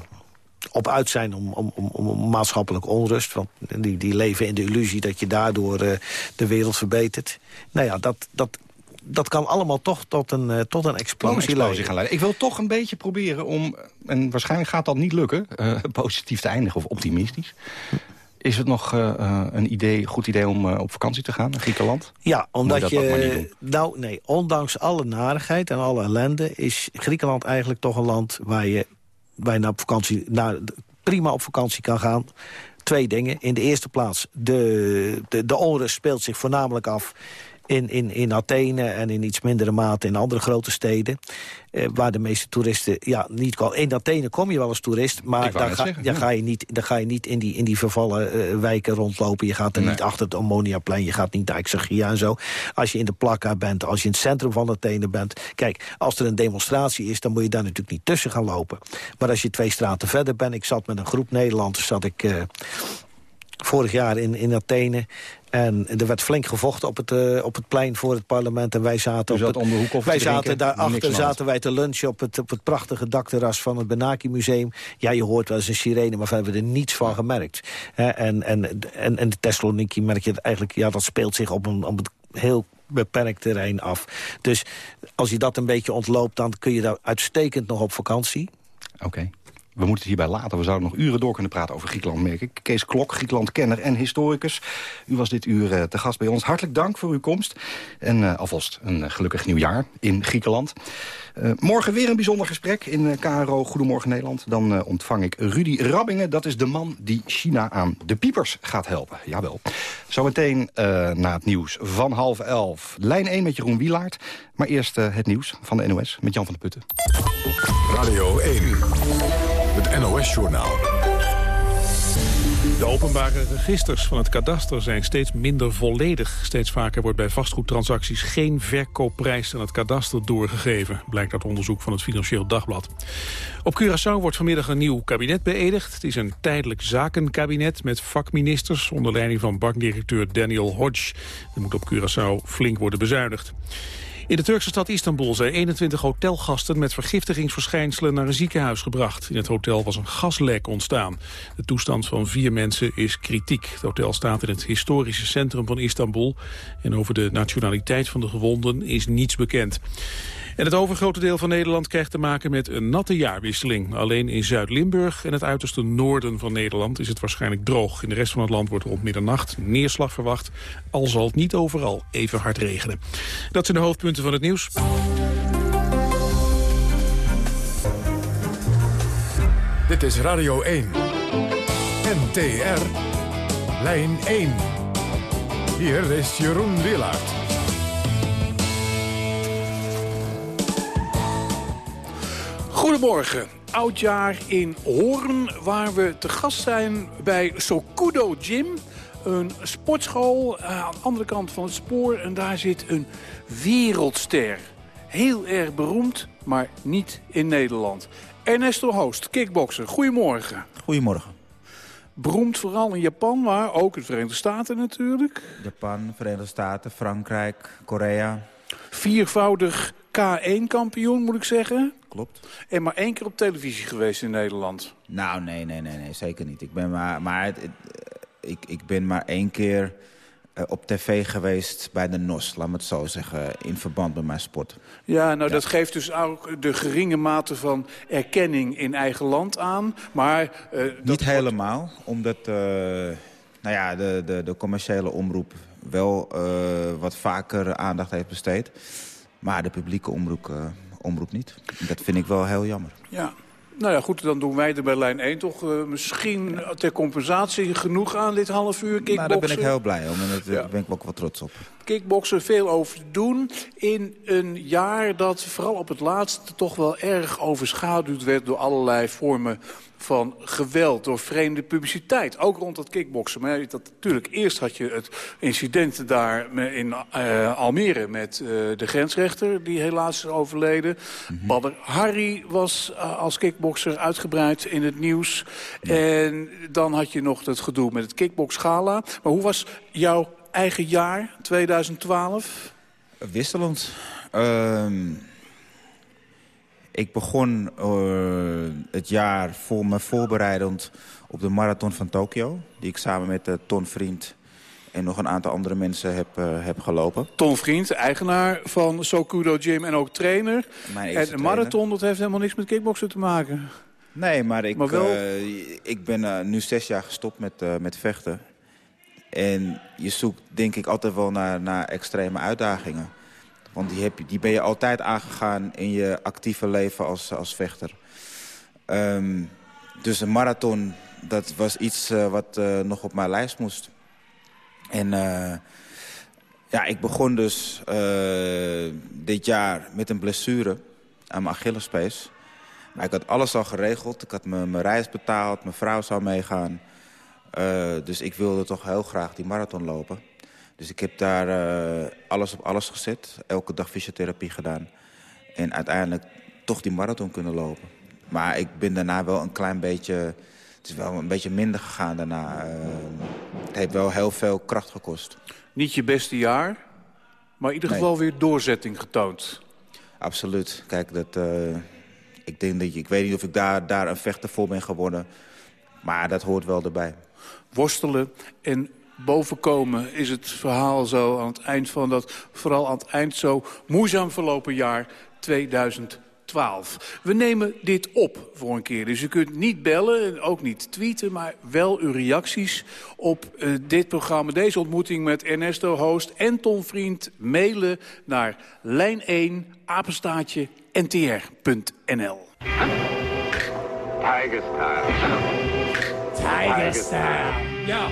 op uit zijn om, om, om, om maatschappelijke onrust. Want die, die leven in de illusie dat je daardoor eh, de wereld verbetert. Nou ja, dat, dat, dat kan allemaal toch tot een, tot een explosie, Om een explosie leiden. gaan leiden. Ik wil toch een beetje proberen om, en waarschijnlijk gaat dat niet lukken... positief te eindigen of optimistisch. Is het nog eh, eh, een idee, goed idee om eh, op vakantie te gaan naar Griekenland? Ja, omdat je dat Nou, nee, ondanks alle narigheid en alle ellende... is Griekenland eigenlijk toch een land waar je, waar je naar op vakantie, naar, prima op vakantie kan gaan. Twee dingen. In de eerste plaats, de, de, de onrust speelt zich voornamelijk af in, in, in Athene en in iets mindere mate in andere grote steden. Eh, waar de meeste toeristen ja, niet komen. In Athene kom je wel als toerist, maar daar, ga, zeggen, ja. ga, je niet, daar ga je niet in die, in die vervallen uh, wijken rondlopen. Je gaat er niet achter het Ammoniaplein, je gaat niet naar Exarchia en zo. Als je in de Plakka bent, als je in het centrum van Athene bent. Kijk, als er een demonstratie is, dan moet je daar natuurlijk niet tussen gaan lopen. Maar als je twee straten verder bent, ik zat met een groep Nederlanders, zat ik... Uh, vorig jaar in, in Athene. En er werd flink gevochten op het, uh, op het plein voor het parlement. En wij zaten, op het, de wij zaten daarachter zaten wij te lunchen op het, op het prachtige dakterras van het Benaki Museum. Ja, je hoort wel eens een sirene, maar we hebben er niets van gemerkt. en, en, en, en de Thessaloniki merk je eigenlijk, ja, dat speelt zich op een, op een heel beperkt terrein af. Dus als je dat een beetje ontloopt, dan kun je daar uitstekend nog op vakantie. Oké we moeten het hierbij laten. We zouden nog uren door kunnen praten over Griekenland, merk ik. Kees Klok, Griekenland-kenner en historicus. U was dit uur uh, te gast bij ons. Hartelijk dank voor uw komst. En uh, alvast een uh, gelukkig nieuwjaar in Griekenland. morgen weer een bijzonder gesprek in KRO Goedemorgen Nederland. Dan ontvang ik Rudy Rabbingen. Dat is de man die China aan de piepers gaat helpen. Jawel. Zometeen na het nieuws van half elf. Lijn 1 met Jeroen Wielaert. Maar eerst het nieuws van de NOS met Jan van der Putten. Radio 1. NOS-journaal. De openbare registers van het kadaster zijn steeds minder volledig. Steeds vaker wordt bij vastgoedtransacties geen verkoopprijs aan het kadaster doorgegeven, blijkt uit onderzoek van het Financieel Dagblad. Op Curaçao wordt vanmiddag een nieuw kabinet beëdigd. Het is een tijdelijk zakenkabinet met vakministers onder leiding van bankdirecteur Daniel Hodge. Er moet op Curaçao flink worden bezuinigd. In de Turkse stad Istanbul zijn 21 hotelgasten met vergiftigingsverschijnselen naar een ziekenhuis gebracht. In het hotel was een gaslek ontstaan. De toestand van vier mensen is kritiek. Het hotel staat in het historische centrum van Istanbul. En over de nationaliteit van de gewonden is niets bekend. En het overgrote deel van Nederland krijgt te maken met een natte jaarwisseling. Alleen in Zuid-Limburg en het uiterste noorden van Nederland is het waarschijnlijk droog. In de rest van het land wordt rond middernacht neerslag verwacht, al zal het niet overal even hard regenen. Dat zijn de hoofdpunten van het nieuws. Dit is Radio 1. NTR. Lijn 1. Hier is Jeroen Willaert. Goedemorgen. Oudjaar in Hoorn, waar we te gast zijn bij Sokudo Gym. Een sportschool aan de andere kant van het spoor. En daar zit een wereldster. Heel erg beroemd, maar niet in Nederland. Ernesto Hoost, kickbokser. Goedemorgen. Goedemorgen. Beroemd vooral in Japan, maar ook in de Verenigde Staten natuurlijk. Japan, Verenigde Staten, Frankrijk, Korea. Viervoudig K1-kampioen, moet ik zeggen. Klopt. En maar één keer op televisie geweest in Nederland. Nou, nee, nee, nee, nee zeker niet. Ik ben maar, maar het, ik, ik ben maar één keer uh, op tv geweest bij de NOS, laat me het zo zeggen, in verband met mijn sport. Ja, nou dat geeft dus ook de geringe mate van erkenning in eigen land aan, maar... Uh, niet helemaal, omdat uh, nou ja, de, de, de commerciële omroep wel wat vaker aandacht heeft besteed. Maar de publieke omroep, omroep niet. Dat vind ik wel heel jammer. Ja. Nou ja, goed, dan doen wij er bij lijn 1 toch uh, misschien ter compensatie genoeg aan dit half uur kickboksen. Nou, daar ben ik heel blij om en daar ja. ben ik ook wel trots op. Kickboksen, veel over te doen in een jaar dat vooral op het laatste toch wel erg overschaduwd werd door allerlei vormen van geweld, door vreemde publiciteit. Ook rond het kickboksen. Maar dat, natuurlijk, eerst had je het incident daar in uh, Almere... met uh, de grensrechter, die helaas is overleden. Mm -hmm. Badr Harry was uh, als kickbokser uitgebreid in het nieuws. Ja. En dan had je nog het gedoe met het kickboxgala. Maar hoe was jouw eigen jaar, 2012? Wisselend. Uh... Ik begon uh, het jaar voor me voorbereidend op de marathon van Tokio. Die ik samen met uh, Ton Vriend en nog een aantal andere mensen heb, uh, heb gelopen. Ton Vriend, eigenaar van Sokudo Gym en ook trainer. Mijn en een marathon, dat heeft helemaal niks met kickboksen te maken. Nee, maar ik, maar wel... ik ben nu zes jaar gestopt met, met vechten. En je zoekt denk ik altijd wel naar, naar extreme uitdagingen. Want die, heb je, die ben je altijd aangegaan in je actieve leven als, als vechter. Um, dus een marathon, dat was iets uh, wat uh, nog op mijn lijst moest. En uh, Ja, ik begon dus dit jaar met een blessure aan mijn Achillespees. Maar ik had alles al geregeld. Ik had mijn reis betaald, mijn vrouw zou meegaan. dus ik wilde toch heel graag die marathon lopen. Dus ik heb daar uh, alles op alles gezet. Elke dag fysiotherapie gedaan. En uiteindelijk toch die marathon kunnen lopen. Maar ik ben daarna wel een klein beetje... Het is wel een beetje minder gegaan daarna. Uh, het heeft wel heel veel kracht gekost. Niet je beste jaar, maar in ieder geval weer doorzetting getoond. Absoluut. Kijk, dat, uh, ik, denk dat, ik weet niet of ik daar, daar een vechter voor ben geworden. Maar dat hoort wel erbij. Worstelen en bovenkomen is het verhaal zo aan het eind van dat... vooral aan het eind zo moeizaam verlopen jaar 2012. We nemen dit op voor een keer. Dus u kunt niet bellen en ook niet tweeten... maar wel uw reacties op uh, dit programma, deze ontmoeting met Ernesto Host en Tom Vriend... mailen naar lijn1 apenstaatje ntr.nl. Tiger style. Tiger style. Ja.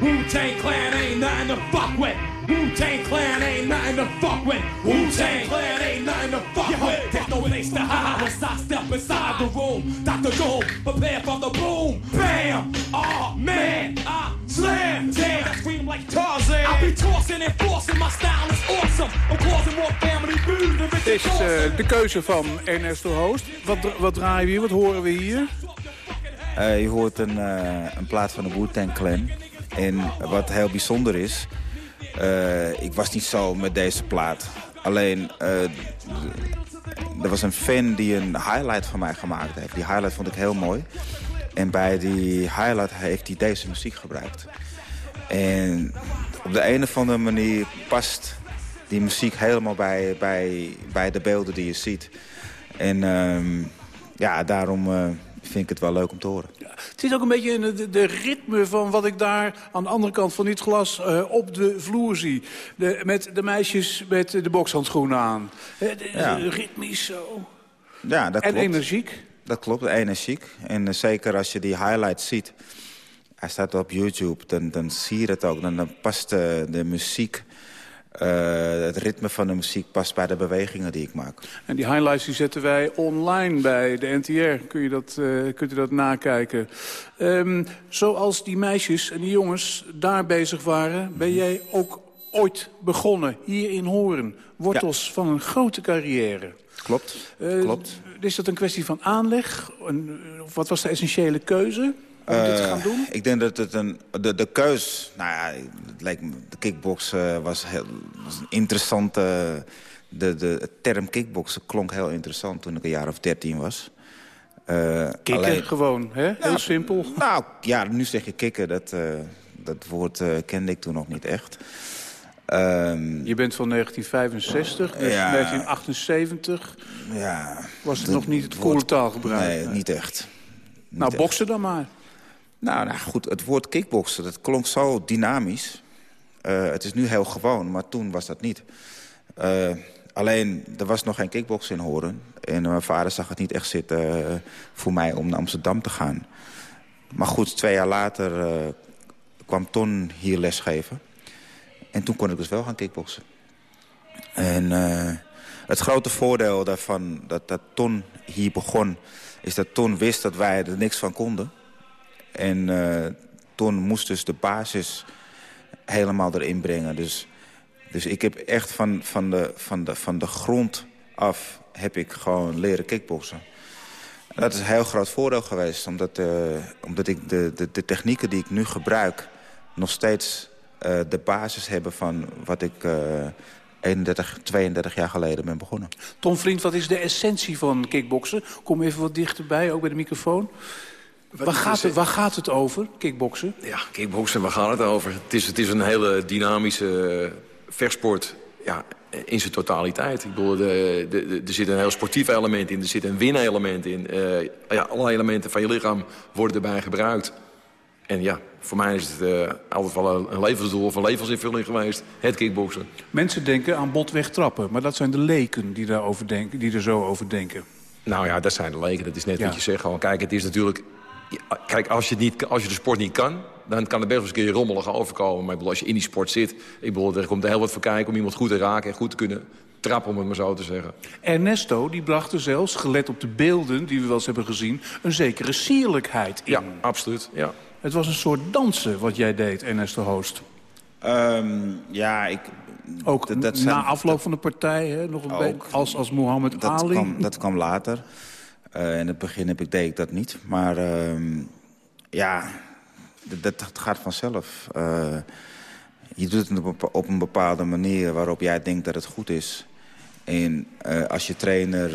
Wu-Tang Clan ain't nothing to fuck with. Wu-Tang Clan ain't nothing to fuck with. Wu-Tang Clan ain't nothing to fuck Yo, with. There's no place to hide once I step inside the room. Dr. Doom, prepare for the boom. Bam! Oh man, I slam. Damn, I scream like Tarzan. I be tossing and forcing. My style is awesome. I'm causing more family food than Dit is uh, de keuze van Ernesto Hoost. Wat, wat draaien we hier? Wat horen we hier? Uh, je hoort een, uh, een plaat van de Wu-Tang Clan. En wat heel bijzonder is... Uh, ik was niet zo met deze plaat. Alleen, er was een fan die een highlight van mij gemaakt heeft. Die highlight vond ik heel mooi. En bij die highlight heeft hij deze muziek gebruikt. En op de een of andere manier past die muziek helemaal bij, bij, bij de beelden die je ziet. En uh, ja, daarom uh, vind ik het wel leuk om te horen. Het zit ook een beetje in de, de, ritme van wat ik daar aan de andere kant van dit glas uh, op de vloer zie. De, met de meisjes met de bokshandschoenen aan. De, ja. ritmisch zo. Ja, dat en klopt. energiek. Dat klopt, energiek. En uh, zeker als je die highlights ziet... Hij staat op YouTube, dan, dan zie je het ook. Dan, dan past de, de muziek het ritme van de muziek past bij de bewegingen die ik maak. En die highlights die zetten wij online bij de NTR. Kun je dat, uh, kunt u dat nakijken. Um, zoals die meisjes en die jongens daar bezig waren... ben jij ook ooit begonnen hier in Horen. Wortels ja. van een grote carrière. Klopt, uh, klopt. Is dat een kwestie van aanleg? Een, wat was de essentiële keuze? Om dit te gaan doen? Ik denk dat het een... De, de keus... Nou ja, het lijkt me, de kickbox uh, was, heel, was een interessante... De, de term kickboksen klonk heel interessant toen ik een jaar of dertien was. Uh, kikken alleen, gewoon, hè? Heel nou, simpel. Nou, ja, nu zeg je kikken. Dat, uh, dat woord uh, kende ik toen nog niet echt. Um, je bent van 1965, dus ja, 1978 ja, was het nog niet het koele taalgebruik. Nee, niet echt. Niet nou, boksen dan maar. Nou, nou goed, het woord kickboksen, dat klonk zo dynamisch. Uh, het is nu heel gewoon, maar toen was dat niet. Uh, alleen, er was nog geen kickboksen in Horen. En mijn vader zag het niet echt zitten uh, voor mij om naar Amsterdam te gaan. Maar goed, twee jaar later kwam Ton hier lesgeven. En toen kon ik dus wel gaan kickboksen. En het grote voordeel daarvan, dat, dat Ton hier begon... is dat Ton wist dat wij er niks van konden. En uh, Ton moest dus de basis helemaal erin brengen. Dus, dus ik heb echt van, van, de, van, de, van de grond af heb ik gewoon leren kickboksen. En dat is een heel groot voordeel geweest. Omdat, uh, omdat ik de, de, de technieken die ik nu gebruik... nog steeds uh, de basis hebben van wat ik... 31, 32 jaar geleden ben begonnen. Tom Vriend, wat is de essentie van kickboksen? Kom even wat dichterbij, ook bij de microfoon. Waar gaat, het, waar gaat het over, kickboksen? Ja, kickboksen, waar gaat het over? Het is, het is een hele dynamische vechtsport ja, in zijn totaliteit. Ik bedoel, de, de, de, er zit een heel sportief element in, er zit een winelement in. Uh, ja, alle elementen van je lichaam worden erbij gebruikt. En ja, voor mij is het uh, altijd wel een levensdoel of een levensinvulling geweest, het kickboksen. Mensen denken aan botweg trappen, maar dat zijn de leken die, daarover denken, die er zo over denken. Nou ja, dat zijn de leken. Dat is net ja. wat je zegt. Al. Kijk, het is natuurlijk kijk, als je, niet, als je de sport niet kan... dan kan het best wel eens een keer rommelig overkomen. Maar ik bedoel, als je in die sport zit... Ik bedoel, er komt er heel wat voor kijken om iemand goed te raken... en goed te kunnen trappen, om het maar zo te zeggen. Ernesto die bracht er zelfs, gelet op de beelden die we wel eens hebben gezien... een zekere sierlijkheid in. Ja, absoluut. Ja. Het was een soort dansen wat jij deed, Ernesto Hoost. Um, ja, ik... Ook dat, dat zijn, na afloop van de partij, hè, nog een beetje als, als Mohammed dat Ali? Kwam, dat kwam later. Uh, in het begin heb ik, deed ik dat niet. Maar uh, ja, dat, dat, gaat vanzelf. Uh, je doet het op een bepaalde manier waarop jij denkt dat het goed is. En uh, als je trainer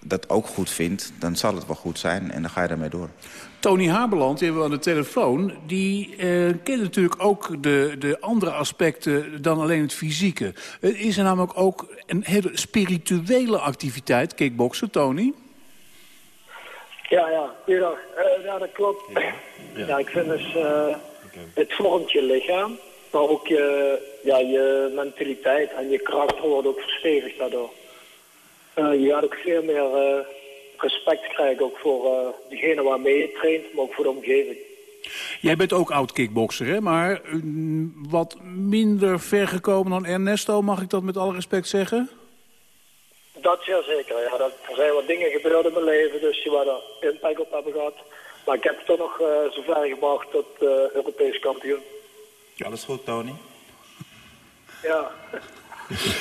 dat ook goed vindt, dan zal het wel goed zijn. En dan ga je daarmee door. Tony Haberland, die hebben we aan de telefoon... die uh, kent natuurlijk ook de, de andere aspecten dan alleen het fysieke. Het is er namelijk ook een hele spirituele activiteit, kickboksen, Tony? Ja, ja, ja, uh, ja dat klopt. Ja, ja. ja ik vind dus... Uh, okay. Het vormt je lichaam, maar ook je, ja, je mentaliteit en je karakter wordt ook verstevigd daardoor. Je gaat ook veel meer respect krijgen, ook voor uh, degene waarmee je traint, maar ook voor de omgeving. Jij bent ook oud-kickbokser, hè? maar uh, wat minder ver gekomen dan Ernesto, mag ik dat met alle respect zeggen? Dat zeer zeker, ja. Dat, er zijn wat dingen gebeurd in mijn leven, dus die waar impact op hebben gehad. Maar ik heb het toch nog uh, zover gebracht tot Europees kampioen. Alles goed, Tony? Ja.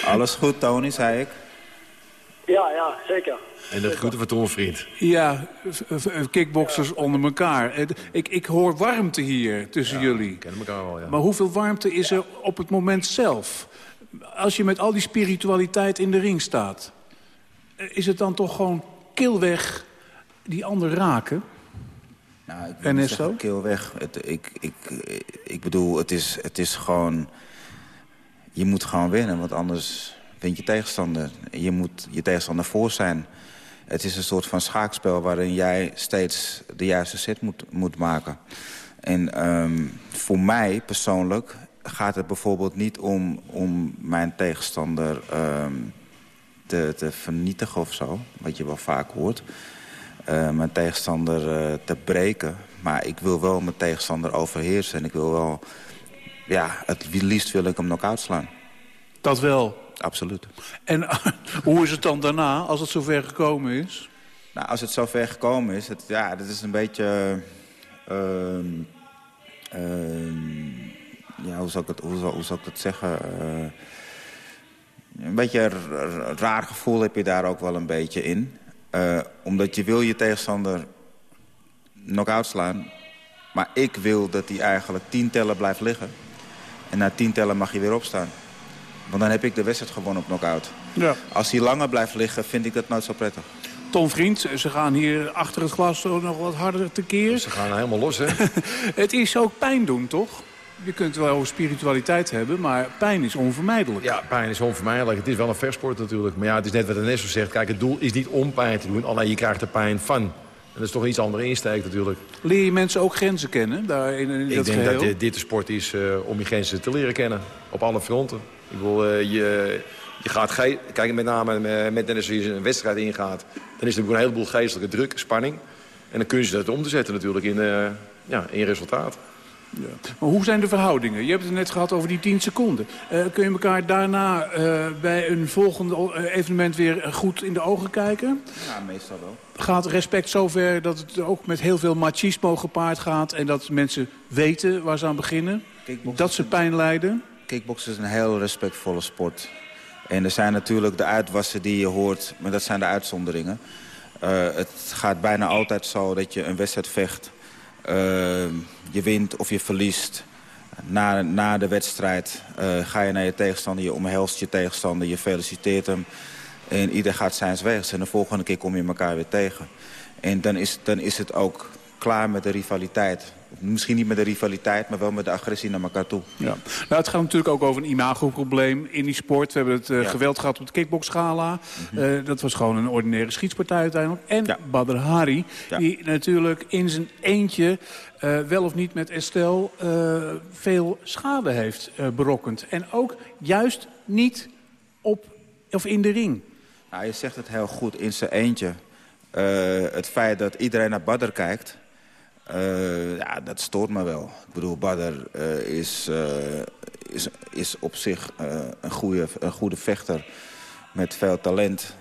Alles goed, Tony, zei ik. Ja, ja, zeker. En dat groeten van Tom Vriend. Ja, kickboxers ja. onder elkaar. Ik, ik hoor warmte hier tussen ja, jullie. kennen elkaar wel, ja. Maar hoeveel warmte is er op het moment zelf? Als je met al die spiritualiteit in de ring staat... is het dan toch gewoon kilweg die ander raken? Nou, ik wil niet zeggen kilweg. Het, ik, ik, ik bedoel, het is, het is gewoon... Je moet gewoon winnen, want anders wint je tegenstander. Je moet je tegenstander voor zijn. Het is een soort van schaakspel waarin jij steeds de juiste set moet, moet maken. En um, voor mij persoonlijk gaat het bijvoorbeeld niet om, om mijn tegenstander um, te, te vernietigen of zo. Wat je wel vaak hoort. Uh, mijn tegenstander uh, te breken. Maar ik wil wel mijn tegenstander overheersen. En ik wil wel... Ja, het liefst wil ik hem knock-out slaan. Dat wel? Absoluut. En hoe is het dan daarna, als het zover gekomen is? Nou, als het zover gekomen is, het, ja, dat is een beetje... Uh, uh, ja, hoe zou ik het, hoe zou, hoe zou ik dat zeggen? Uh, een beetje een raar gevoel heb je daar ook wel een beetje in. Uh, omdat je wil je tegenstander knock-out slaan. Maar ik wil dat hij eigenlijk tien tellen blijft liggen. En na tien tellen mag je weer opstaan. Want dan heb ik de wedstrijd gewonnen op knock-out. Ja. Als hij langer blijft liggen, vind ik dat nooit zo prettig. Tom Vriend, ze gaan hier achter het glas nog wat harder tekeer. Ze gaan helemaal los, hè? het is ook pijn doen, toch? Je kunt wel over spiritualiteit hebben, maar pijn is onvermijdelijk. Ja, pijn is onvermijdelijk. Het is wel een versport natuurlijk. Maar ja, het is net wat Ernesto zegt. Kijk, het doel is niet om pijn te doen. Alleen je krijgt er pijn van. En dat is toch een iets andere insteek natuurlijk. Leer je mensen ook grenzen kennen? Daar in, in Ik dat denk geheel? dat dit, dit de sport is uh, om je grenzen te leren kennen. Op alle fronten. Ik bedoel, uh, je, je gaat... Kijk, met name met Dennis, als je een wedstrijd ingaat... dan is er ook een heleboel geestelijke druk, spanning. En dan kun je dat om te zetten natuurlijk in, uh, ja, in resultaat. Ja. Maar hoe zijn de verhoudingen? Je hebt het net gehad over die 10 seconden. Uh, kun je elkaar daarna uh, bij een volgende evenement weer goed in de ogen kijken? Ja, meestal wel. Gaat respect zover dat het ook met heel veel machismo gepaard gaat... en dat mensen weten waar ze aan beginnen? Dat ze pijn lijden? Kickboksen is een heel respectvolle sport. En er zijn natuurlijk de uitwassen die je hoort, maar dat zijn de uitzonderingen. Uh, het gaat bijna altijd zo dat je een wedstrijd vecht... Uh, je wint of je verliest. Na, na de wedstrijd uh, ga je naar je tegenstander, je omhelst je tegenstander, je feliciteert hem. En ieder gaat zijn weegs en de volgende keer kom je elkaar weer tegen. En dan is, dan is het ook klaar met de rivaliteit. Misschien niet met de rivaliteit, maar wel met de agressie naar elkaar toe. Ja. Nou, het gaat natuurlijk ook over een imagoprobleem in die sport. We hebben het uh, ja. geweld gehad op het kickboxgala. Mm -hmm. uh, dat was gewoon een ordinaire schietspartij uiteindelijk. En ja. Badr Hari, ja. die natuurlijk in zijn eentje... Uh, wel of niet met Estelle veel schade heeft berokkend. En ook juist niet op, of in de ring. Nou, je zegt het heel goed, in zijn eentje. het feit dat iedereen naar Badr kijkt... ja, dat stoort me wel. Ik bedoel, Badr is, is, is op zich een, goede, een goede vechter met veel talent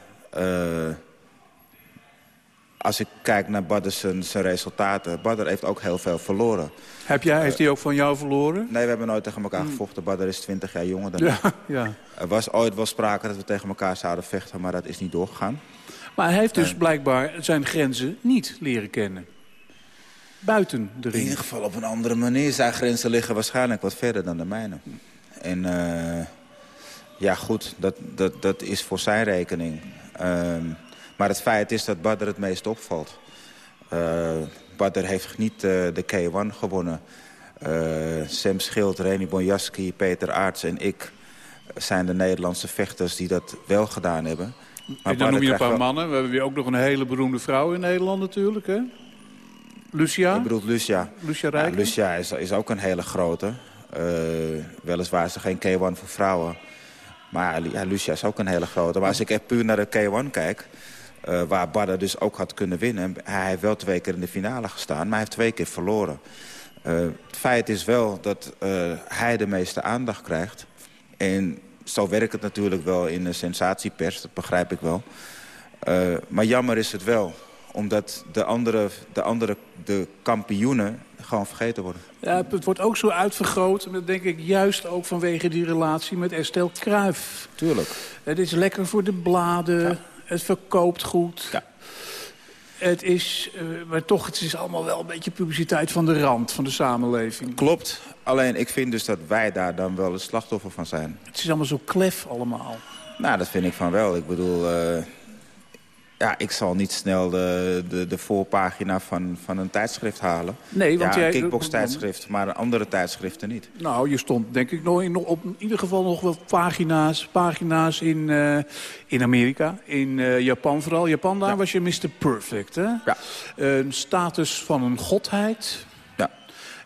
als ik kijk naar Badr zijn, resultaten... Badr heeft ook heel veel verloren. Heb jij, heeft hij ook van jou verloren? Nee, we hebben nooit tegen elkaar hmm. gevochten. Badr is 20 jaar jonger dan ja, ja. Er was ooit wel sprake dat we tegen elkaar zouden vechten... maar dat is niet doorgegaan. Maar hij heeft dus blijkbaar zijn grenzen niet leren kennen. Buiten de ring. In ieder geval op een andere manier. Zijn grenzen liggen waarschijnlijk wat verder dan de mijne. En uh, ja, goed, dat, dat, dat is voor zijn rekening. Uh, maar het feit is dat Badr het meest opvalt. Uh, Badr heeft niet uh, de K1 gewonnen. Uh, Sam Schild, Reni Bonjaski, Peter Aarts en ik... zijn de Nederlandse vechters die dat wel gedaan hebben. Maar en dan noem je een paar mannen. We hebben weer ook nog een hele beroemde vrouw in Nederland natuurlijk, hè? Lucia? Ik bedoel Lucia. Lucia Rijk. Ja, Lucia is, is ook een hele grote. weliswaar is er geen K1 voor vrouwen. Maar ja, Lucia is ook een hele grote. Maar als ik echt puur naar de K1 kijk... Uh, waar Badda dus ook had kunnen winnen. Hij heeft wel twee keer in de finale gestaan, maar hij heeft twee keer verloren. Uh, het feit is wel dat uh, hij de meeste aandacht krijgt. En zo werkt het natuurlijk wel in de sensatiepers, dat begrijp ik wel. maar jammer is het wel, omdat de andere, de andere de kampioenen gewoon vergeten worden. Ja, het wordt ook zo uitvergroot, denk ik juist ook vanwege die relatie met Estelle Kruijf. Tuurlijk. Het is lekker voor de bladen het verkoopt goed. Ja. Het is, uh, maar toch, het is allemaal wel een beetje publiciteit van de rand van de samenleving. Klopt. Alleen ik vind dus dat wij daar dan wel het slachtoffer van zijn. Het is allemaal zo klef allemaal. Nou, dat vind ik van wel. Ik bedoel, uh, ja, ik zal niet snel de, de, de voorpagina van, van een tijdschrift halen. Nee, want ja, jij... een kickbox-tijdschrift, maar andere tijdschriften niet. Nou, je stond denk ik nog in, op in ieder geval nog wel pagina's, pagina's in, uh, in Amerika, in uh, Japan vooral. Japan, daar was je Mr. Perfect, hè? Ja. Een status van een godheid.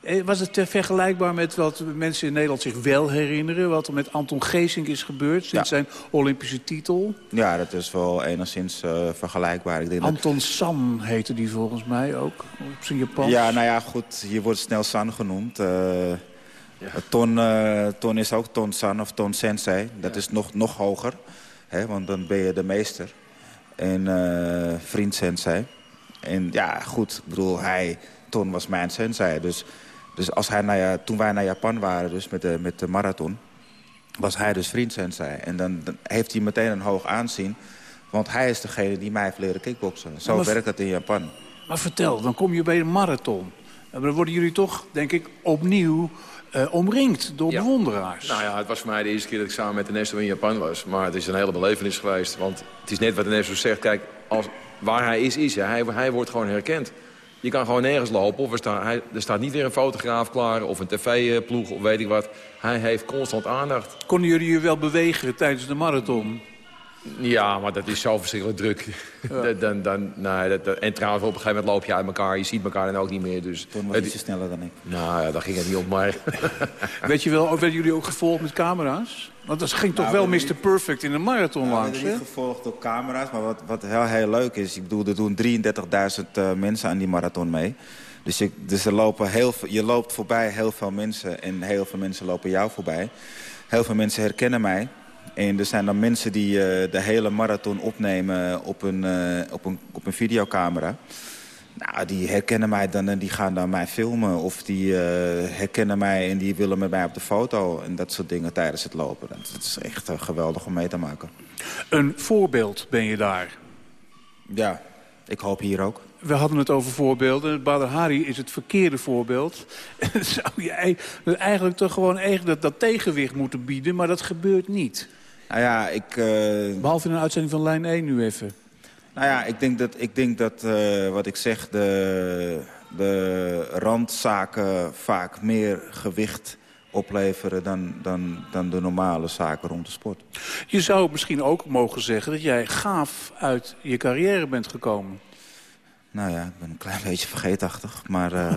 Eh, was het vergelijkbaar met wat mensen in Nederland zich wel herinneren? Wat er met Anton Geesink is gebeurd sinds zijn Olympische titel? Ja, dat is wel enigszins uh, vergelijkbaar. Ik denk Anton dat... San heette die volgens mij ook, op zijn Japans. Ja, nou ja, goed. Je wordt snel San genoemd. Uh, ja. ton, uh, ton is ook Ton San of Ton Sensei. Dat is nog, nog hoger, hè, want dan ben je de meester. En vriend Sensei. En ja, goed, ik bedoel, hij... Ton was mijn sensei, dus dus als hij naar, toen wij naar Japan waren, dus met de, met de marathon... was hij dus vriend sensei. En dan, dan heeft hij meteen een hoog aanzien. Want hij is degene die mij heeft leren kickboksen. Zo werkt dat in Japan. Maar vertel, dan kom je bij de marathon. Dan worden jullie toch, denk ik, opnieuw uh, omringd door bewonderaars. Nou ja, het was voor mij de eerste keer dat ik samen met de Nesto in Japan was. Maar het is een hele belevenis geweest. Want het is net wat de Nesto zegt. Kijk, als, waar hij is, is hij. Hij wordt gewoon herkend. Je kan gewoon nergens lopen. Of er, staat, hij, er staat niet weer een fotograaf klaar of een tv-ploeg of weet ik wat. Hij heeft constant aandacht. Konden jullie je wel bewegen tijdens de marathon? Ja, maar dat is zo verschrikkelijk druk. dan, dan, nou, dat, en trouwens, op een gegeven moment loop je uit elkaar. Je ziet elkaar dan ook niet meer. Dus, Toen was het, sneller dan ik. Nou ja, daar ging het niet op, maar... Weet je wel, werden jullie ook gevolgd met camera's? Want dat ging toch nou, wel Mr. Perfect in de marathon nou, langs, We niet gevolgd door camera's, maar wat, wat heel, heel leuk is... ik bedoel, er doen 33.000 uh, mensen aan die marathon mee. Dus, je, dus er lopen heel, je loopt voorbij heel veel mensen... en heel veel mensen lopen jou voorbij. Heel veel mensen herkennen mij... En er zijn dan mensen die uh, de hele marathon opnemen op een, uh, op een, op een videocamera. Nou, die herkennen mij dan en die gaan dan mij filmen. Of die uh, herkennen mij en die willen met mij op de foto. En dat soort dingen tijdens het lopen. Dat is echt geweldig om mee te maken. Een voorbeeld ben je daar? Ja, ik hoop hier ook. We hadden het over voorbeelden. Badr Hari is het verkeerde voorbeeld. Zou jij eigenlijk toch gewoon eigenlijk dat, dat tegenwicht moeten bieden, maar dat gebeurt niet. Nou ja, ik... Uh... Behalve in een uitzending van Lijn 1 nu even. Nou ja, ik denk dat, ik denk dat uh, wat ik zeg, de, de randzaken vaak meer gewicht opleveren dan, dan, dan de normale zaken rond de sport. Je zou misschien ook mogen zeggen dat jij gaaf uit je carrière bent gekomen. Nou ja, ik ben een klein beetje vergeetachtig, maar uh,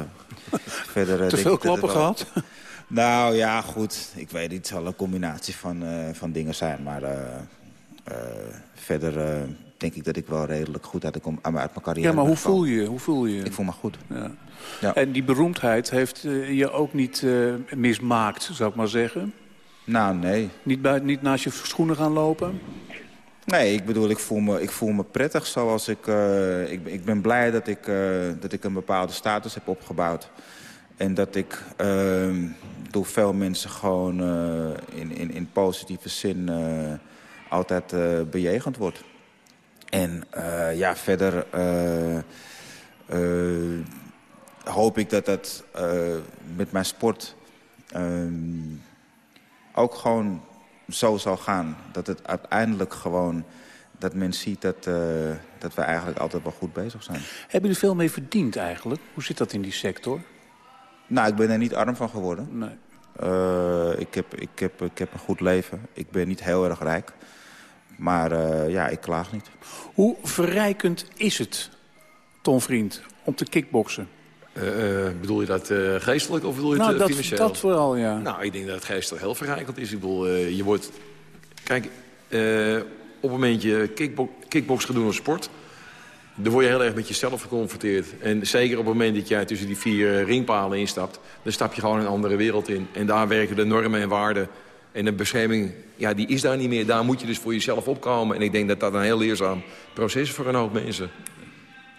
verder... Te veel klappen gehad? Nou ja, goed. Ik weet niet. Het zal een combinatie van, uh, van dingen zijn. Maar uh, verder denk ik dat ik wel redelijk goed uit, uit mijn carrière Ja, maar hoe voel, je, hoe voel je? Ik voel me goed. Ja. ja. En die beroemdheid heeft je ook niet mismaakt, zou ik maar zeggen? Nou, nee. Niet, bij, niet naast je schoenen gaan lopen? Nee, ik bedoel, ik voel me, ik voel me prettig zoals ik... Ik, ik ben blij dat ik, dat ik een bepaalde status heb opgebouwd. En dat ik uh, door veel mensen gewoon in, in, in positieve zin altijd bejegend word. En ja, verder hoop ik dat dat met mijn sport ehm, ook gewoon zo zal gaan. Dat het uiteindelijk gewoon... dat men ziet dat, dat we eigenlijk altijd wel goed bezig zijn. Hebben jullie veel mee verdiend eigenlijk? Hoe zit dat in die sector? Nou, ik ben er niet arm van geworden. Nee. Uh, ik, heb, ik, heb, ik heb een goed leven. Ik ben niet heel erg rijk. Maar uh, ja, ik klaag niet. Hoe verrijkend is het, Ton Vriend, om te kickboksen? Uh, bedoel je dat uh, geestelijk of bedoel je nou, het dat, financieel? dat vooral, ja. Nou, ik denk dat het geestelijk heel verrijkend is. Ik bedoel, uh, je wordt... Kijk, op het moment je kickbo kickbox gaat doen als sport... dan word je heel erg met jezelf geconfronteerd. En zeker op het moment dat jij tussen die vier ringpalen instapt... dan stap je gewoon een andere wereld in. En daar werken de normen en waarden en de bescherming, ja, die is daar niet meer. Daar moet je dus voor jezelf opkomen. En ik denk dat dat een heel leerzaam proces is voor een hoop mensen.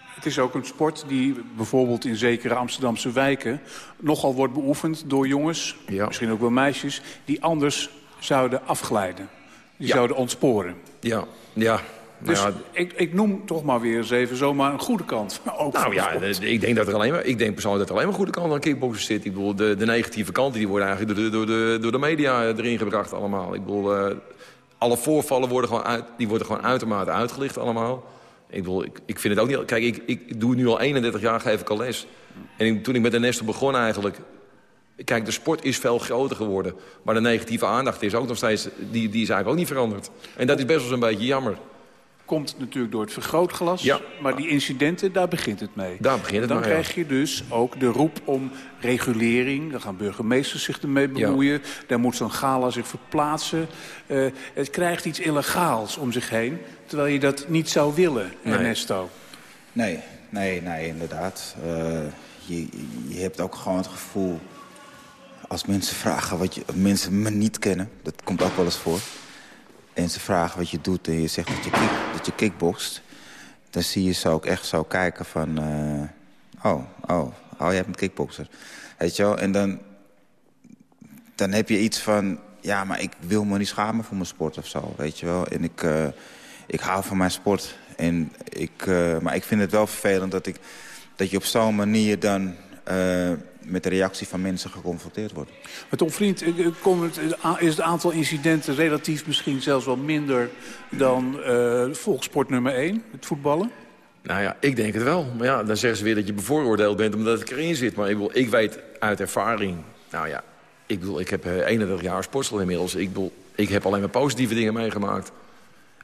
Het is ook een sport die bijvoorbeeld in zekere Amsterdamse wijken... nogal wordt beoefend door jongens, ja. misschien ook wel meisjes... die anders zouden afglijden. Die ja. zouden ontsporen. Ja, ja. Dus nou, ik, ik, noem toch maar weer eens even zomaar een goede kant. Ook nou ja, ik denk, dat er alleen maar, ik denk persoonlijk dat er alleen maar goede kant aan kickboksen zit. Ik bedoel, de, de negatieve kanten die worden eigenlijk door de, door, de, door de media erin gebracht allemaal. Ik bedoel, uh, alle voorvallen worden gewoon, uit, die worden gewoon uitermate uitgelicht allemaal. Ik, bedoel, ik, ik vind het ook niet... Kijk, ik, ik doe nu al 31 jaar, geef ik al les. En ik, toen ik met de Nestor begon eigenlijk... Kijk, de sport is veel groter geworden. Maar de negatieve aandacht is ook nog steeds... Die, die is eigenlijk ook niet veranderd. En dat is best wel een beetje jammer. Komt natuurlijk door het vergrootglas. Ja. Maar die incidenten, daar begint het mee. Daar begint het Dan krijg ja. je dus ook de roep om regulering. Dan gaan burgemeesters zich ermee bemoeien. Ja. Daar moet zo'n gala zich verplaatsen. Uh, het krijgt iets illegaals om zich heen. Terwijl je dat niet zou willen, Nee. Ernesto. Nee, nee, nee, inderdaad. Uh, je, je hebt ook gewoon het gevoel... als mensen vragen wat je... mensen me niet kennen, dat komt ook wel eens voor... en ze vragen wat je doet en je zegt dat je, je kickbokst... dan zie je ze ook echt zo kijken van... Uh, oh, oh, oh, jij bent kickbokser. Weet je wel? En dan, dan heb je iets van... ja, maar ik wil me niet schamen voor mijn sport of zo, weet je wel. En ik, uh, ik hou van mijn sport. En ik, uh, maar ik vind het wel vervelend dat, ik, dat je op zo'n manier dan... Met de reactie van mensen geconfronteerd wordt. Maar Tom Vriend, is het aantal incidenten relatief misschien zelfs wel minder... dan uh, volkssport nummer 1, het voetballen? Nou ja, ik denk het wel. Maar ja, dan zeggen ze weer dat je bevooroordeeld bent omdat ik erin zit. Maar ik, bedoel, ik weet uit ervaring... Nou ja, ik bedoel, ik heb 31 jaar sportschool inmiddels. Ik bedoel, ik heb alleen maar positieve dingen meegemaakt.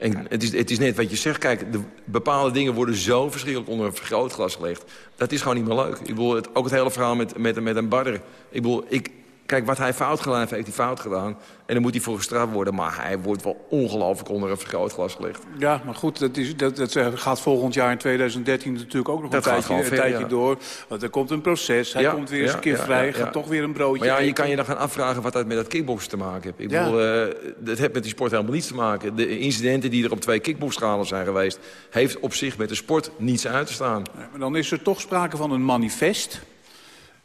En het is, het is net wat je zegt, kijk, de bepaalde dingen worden zo verschrikkelijk onder een vergrootglas gelegd. Dat is gewoon niet meer leuk. Ik bedoel, het, ook het hele verhaal met, met, met een barder. Ik bedoel, ik, kijk, wat hij fout gedaan heeft, heeft hij fout gedaan. En dan moet hij voor gestraft worden. Maar hij wordt wel ongelooflijk onder een vergrootglas gelegd. Ja, maar goed, dat, is, dat, dat gaat volgend jaar in 2013 natuurlijk ook nog Dat een tijdje, een tijdje ja. door. Want er komt een proces, hij Ja, komt weer eens ja, een keer vrij, gaat toch weer een broodje Maar ja, je kan je dan gaan afvragen wat dat met dat kickboksen te maken heeft. Ik bedoel, eh, dat heeft met die sport helemaal niets te maken. De incidenten die er op twee kickboxschalen zijn geweest... heeft op zich met de sport niets uit te staan. Maar dan is er toch sprake van een manifest.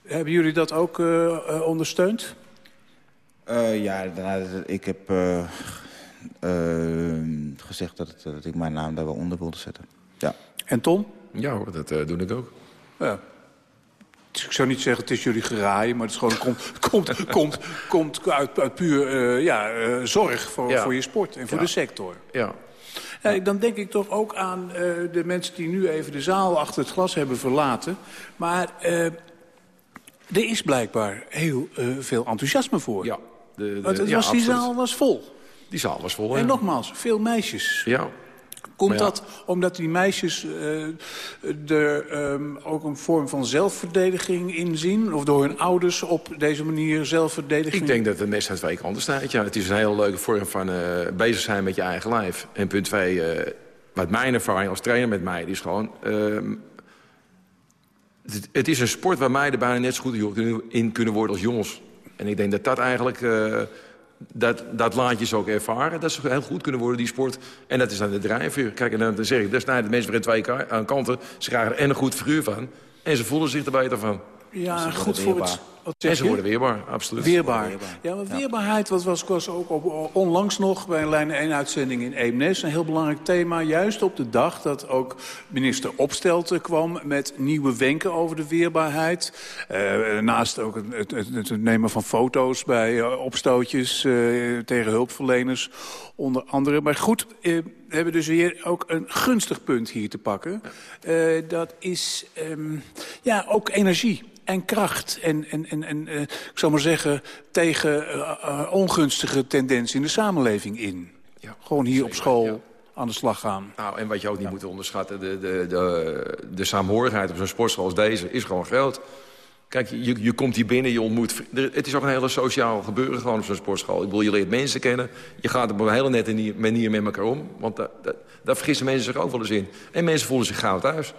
Hebben jullie dat ook eh, eh, ondersteund? Uh, ja, nou, ik heb uh, uh, gezegd dat, dat, ik mijn naam daar wel onder wilde zetten. Ja. En Tom? Ja hoor, dat uh, doe ik ook. Ja. Dus ik zou niet zeggen het is jullie geraai, maar het is gewoon, komt, komt, komt, komt uit, uit puur ja, zorg voor, Ja. voor je sport en voor Ja. de sector. Ja. Ja, dan denk ik toch ook aan eh, de mensen die nu even de zaal achter het glas hebben verlaten. Maar eh, er is blijkbaar heel eh, veel enthousiasme voor. Ja. De, de- Want het ja, was, die zaal was vol. Die zaal was vol, En ja. nogmaals, veel meisjes. Ja. Komt ja. dat omdat die meisjes eh, er ehm, ook een vorm van zelfverdediging in zien? Of door hun ouders op deze manier zelfverdediging? Ik denk dat het mes uit twee kanten staat. Ja, het is een hele leuke vorm van eh, bezig zijn met je eigen lijf. En punt twee, eh, wat mijn ervaring als trainer met mij is gewoon... het, het is een sport waar meiden bijna net zo goed in kunnen worden als jongens. En ik denk dat dat eigenlijk... eh, dat, dat laat je ze ook ervaren. Dat ze heel goed kunnen worden, die sport. En dat is dan de drijfveer. Kijk, en dan, dan zeg ik, daar snijden de mensen weer in twee ka- aan kanten. Ze krijgen er en een goed figuur van. En ze voelen zich er beter van. Ja, goed voor het... Wat zeg En ze je? worden weerbaar, absoluut. Weerbaar. Ja, maar weerbaarheid was, was, was ook op, onlangs nog bij een Lijn 1 uitzending in Eemnes... een heel belangrijk thema, juist op de dag dat ook minister Opstelten kwam... met nieuwe wenken over de weerbaarheid. Eh, naast ook het, het, nemen van foto's bij eh, opstootjes eh, tegen hulpverleners, onder andere. Maar goed, eh, we hebben dus weer ook een gunstig punt hier te pakken. Eh, dat is ehm, ja, ook energie en kracht. En, en, en, en eh, ik zou maar zeggen, tegen eh, eh, ongunstige tendensen in de samenleving in. Gewoon hier op school aan de slag gaan. Nou, en wat je ook niet moet onderschatten, de, de, de, de saamhorigheid op zo'n sportschool als deze is gewoon groot. Kijk, je, je komt hier binnen, je ontmoet... Het is ook een hele sociaal gebeuren gewoon op zo'n sportschool. Ik bedoel, je leert mensen kennen. Je gaat op een hele nette nie- manier met elkaar om. Want da- da- daar vergissen mensen zich ook wel eens in. En mensen voelen zich gauw thuis.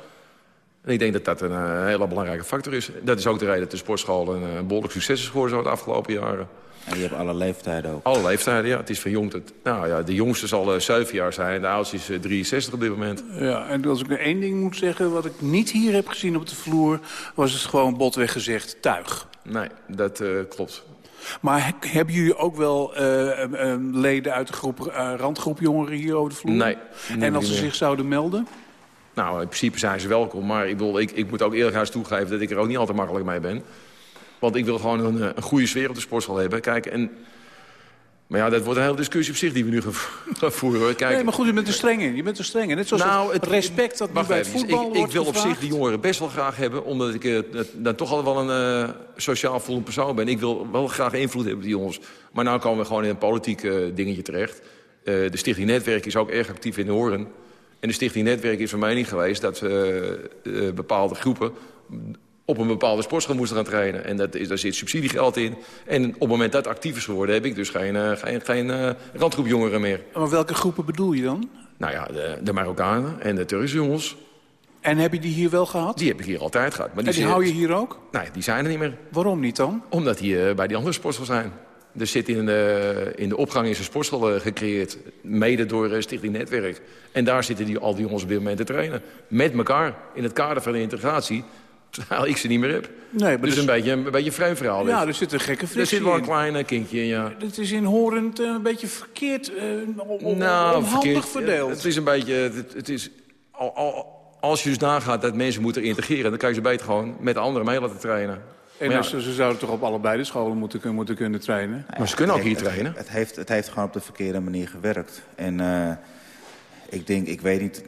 En ik denk dat dat een eh, hele belangrijke factor is. Dat is ook de reden dat de sportschool een, eh, behoorlijk succes is geworden zo de afgelopen jaren. En je hebt alle leeftijden ook. Alle leeftijden, ja. Het is van jong tot... Nou ja, de jongste zal eh, zeven jaar zijn. De oudste is eh, 63 op dit moment. Ja, en als ik er één ding moet zeggen, wat ik niet hier heb gezien op de vloer... was het gewoon botweg gezegd tuig. Nee, dat eh, klopt. Maar he- hebben jullie ook wel eh, eh, eh, leden uit de groep, eh, randgroep jongeren hier over de vloer? Nee. En als ze zich zouden melden? Nou, in principe zijn ze welkom. Maar ik, bedoel, ik, ik moet ook eerlijk toegeven dat ik er ook niet altijd makkelijk mee ben. Want ik wil gewoon een, eh, een goede sfeer op de sportschool hebben. Kijk, en... Maar ja, dat wordt een hele discussie op zich die we nu gaan voeren. Kijk, nee, maar goed, je bent er streng in. Je bent er streng in. Net zoals Nou, het, respect dat nu bij het voetbal ik, ik wordt wil op zich die jongeren best wel graag hebben... omdat ik eh, dan toch al wel een eh, sociaal voelend persoon ben. Ik wil wel graag invloed hebben op die jongens. Maar nu komen we gewoon in een politiek dingetje terecht. De Stichting Netwerk is ook erg actief in de Horen. En de Stichting Netwerk is van mening geweest... dat we eh, bepaalde groepen op een bepaalde sportschool moesten gaan trainen. En dat is, daar zit subsidiegeld in. En op het moment dat het actief is geworden... heb ik dus geen, eh, geen, geen eh, randgroep jongeren meer. Maar welke groepen bedoel je dan? Nou ja, de, de Marokkanen en de Turkse jongens. En heb je die hier wel gehad? Die heb ik hier altijd gehad. Maar en die zit- hou je hier ook? Nee, die zijn er niet meer. Waarom niet dan? Omdat die eh, bij die andere sportschool zijn. Er zit in de, in de opgang is een sportschool eh, gecreëerd. Mede door eh, Stichting Netwerk. En daar zitten die, al die jongens op dit moment te trainen. Met elkaar. In het kader van de integratie. Terwijl ik ze niet meer heb. Nee, maar dus dus- een beetje een beetje vreemd verhaal. dit. Ja, er zit een gekke er frictie zit wel een in. klein eh, kinkje in, ja. Het is in Horend eh, een beetje verkeerd, eh, on- Nou, verkeerd. verdeeld. Het is een beetje... Het, het is, al, al- als je dus nagaat dat mensen moeten integreren... dan kan je ze beter gewoon met de anderen mee laten trainen. En ja, dus, ze zouden toch op allebei de scholen moeten, moeten kunnen trainen? Maar ze kunnen ook hier trainen. Het, heeft, het heeft gewoon op de verkeerde manier gewerkt. En eh, ik denk, ik weet niet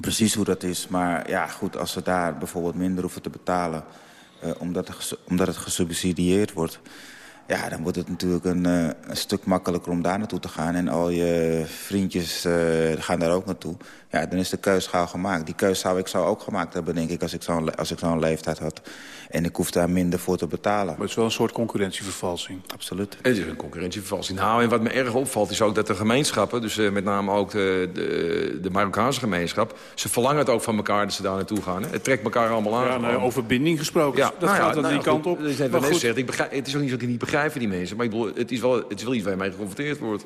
precies hoe dat is. Maar ja, goed, als ze daar bijvoorbeeld minder hoeven te betalen... eh, omdat, het, omdat het gesubsidieerd wordt... Ja, dan wordt het natuurlijk een, eh, een stuk makkelijker om daar naartoe te gaan. En al je vriendjes eh, gaan daar ook naartoe. Ja, dan is de keus gauw gemaakt. Die keus zou ik zou ook gemaakt hebben, denk ik, als ik zo'n le- als ik zo'n leeftijd had. En ik hoef daar minder voor te betalen. Maar het is wel een soort concurrentievervalsing. Absoluut. Het is een concurrentievervalsing. Nou, en wat me erg opvalt is ook dat de gemeenschappen... dus eh, met name ook de, de, de Marokkaanse gemeenschap... ze verlangen het ook van elkaar dat ze daar naartoe gaan. Hè. Het trekt elkaar allemaal aan. Ja, nou, over binding gesproken. Ja, dat nou gaat ja, dan nou die ja, kant goed, op. Dat is net Maar wat goed, net zegt. Ik begrijp, het is ook niet zo dat ik niet begrijp van die mensen. Maar ik bedoel, het is wel, het is wel iets waar je mee geconfronteerd wordt.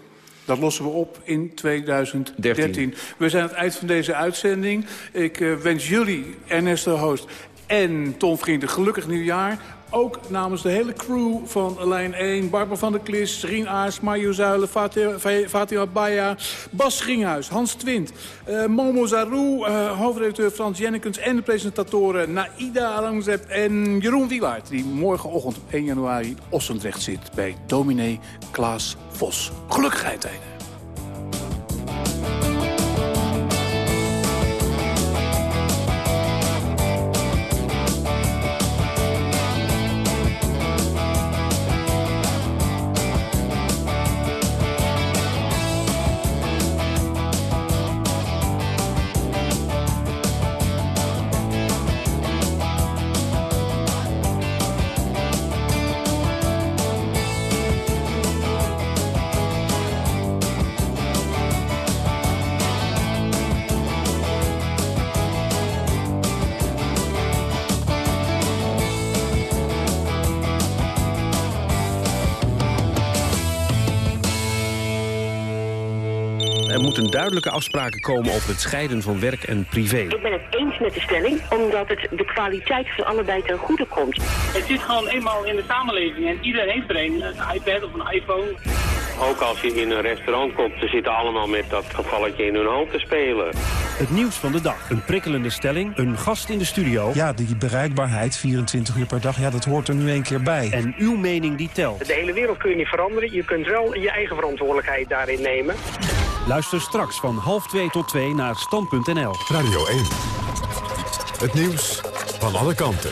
Dat lossen we op in 2013. We zijn aan het eind van deze uitzending. Ik eh, wens jullie, Ernesto Host en Tom Vriend, een gelukkig nieuwjaar. Ook namens de hele crew van Lijn 1. Barbara van der Klis, Rien Aars, Mario Zuilen, Fatima, Baya, Bas Schinghuis, Hans Twint, eh, Momo Zarou, eh, hoofdredacteur Frans Jennekens... en de presentatoren Naida Alamzep en Jeroen Wielaert... die morgenochtend op 1 januari in Ossendrecht zit bij dominee Klaas Vos. Gelukkig eindtijden. Duidelijke afspraken komen over het scheiden van werk en privé. Ik ben het eens met de stelling, omdat het de kwaliteit van allebei ten goede komt. Het zit gewoon eenmaal in de samenleving en iedereen heeft er een, een iPad of een iPhone. Ook als je in een restaurant komt, ze zitten allemaal met dat gevalletje in hun hand te spelen. Het nieuws van de dag. Een prikkelende stelling, een gast in de studio. Ja, die bereikbaarheid, 24 uur per dag, ja, dat hoort er nu een keer bij. En uw mening die telt. De hele wereld kun je niet veranderen. Je kunt wel je eigen verantwoordelijkheid daarin nemen. Luister straks van half 2 tot 2 naar stand.nl. Radio 1. Het nieuws van alle kanten.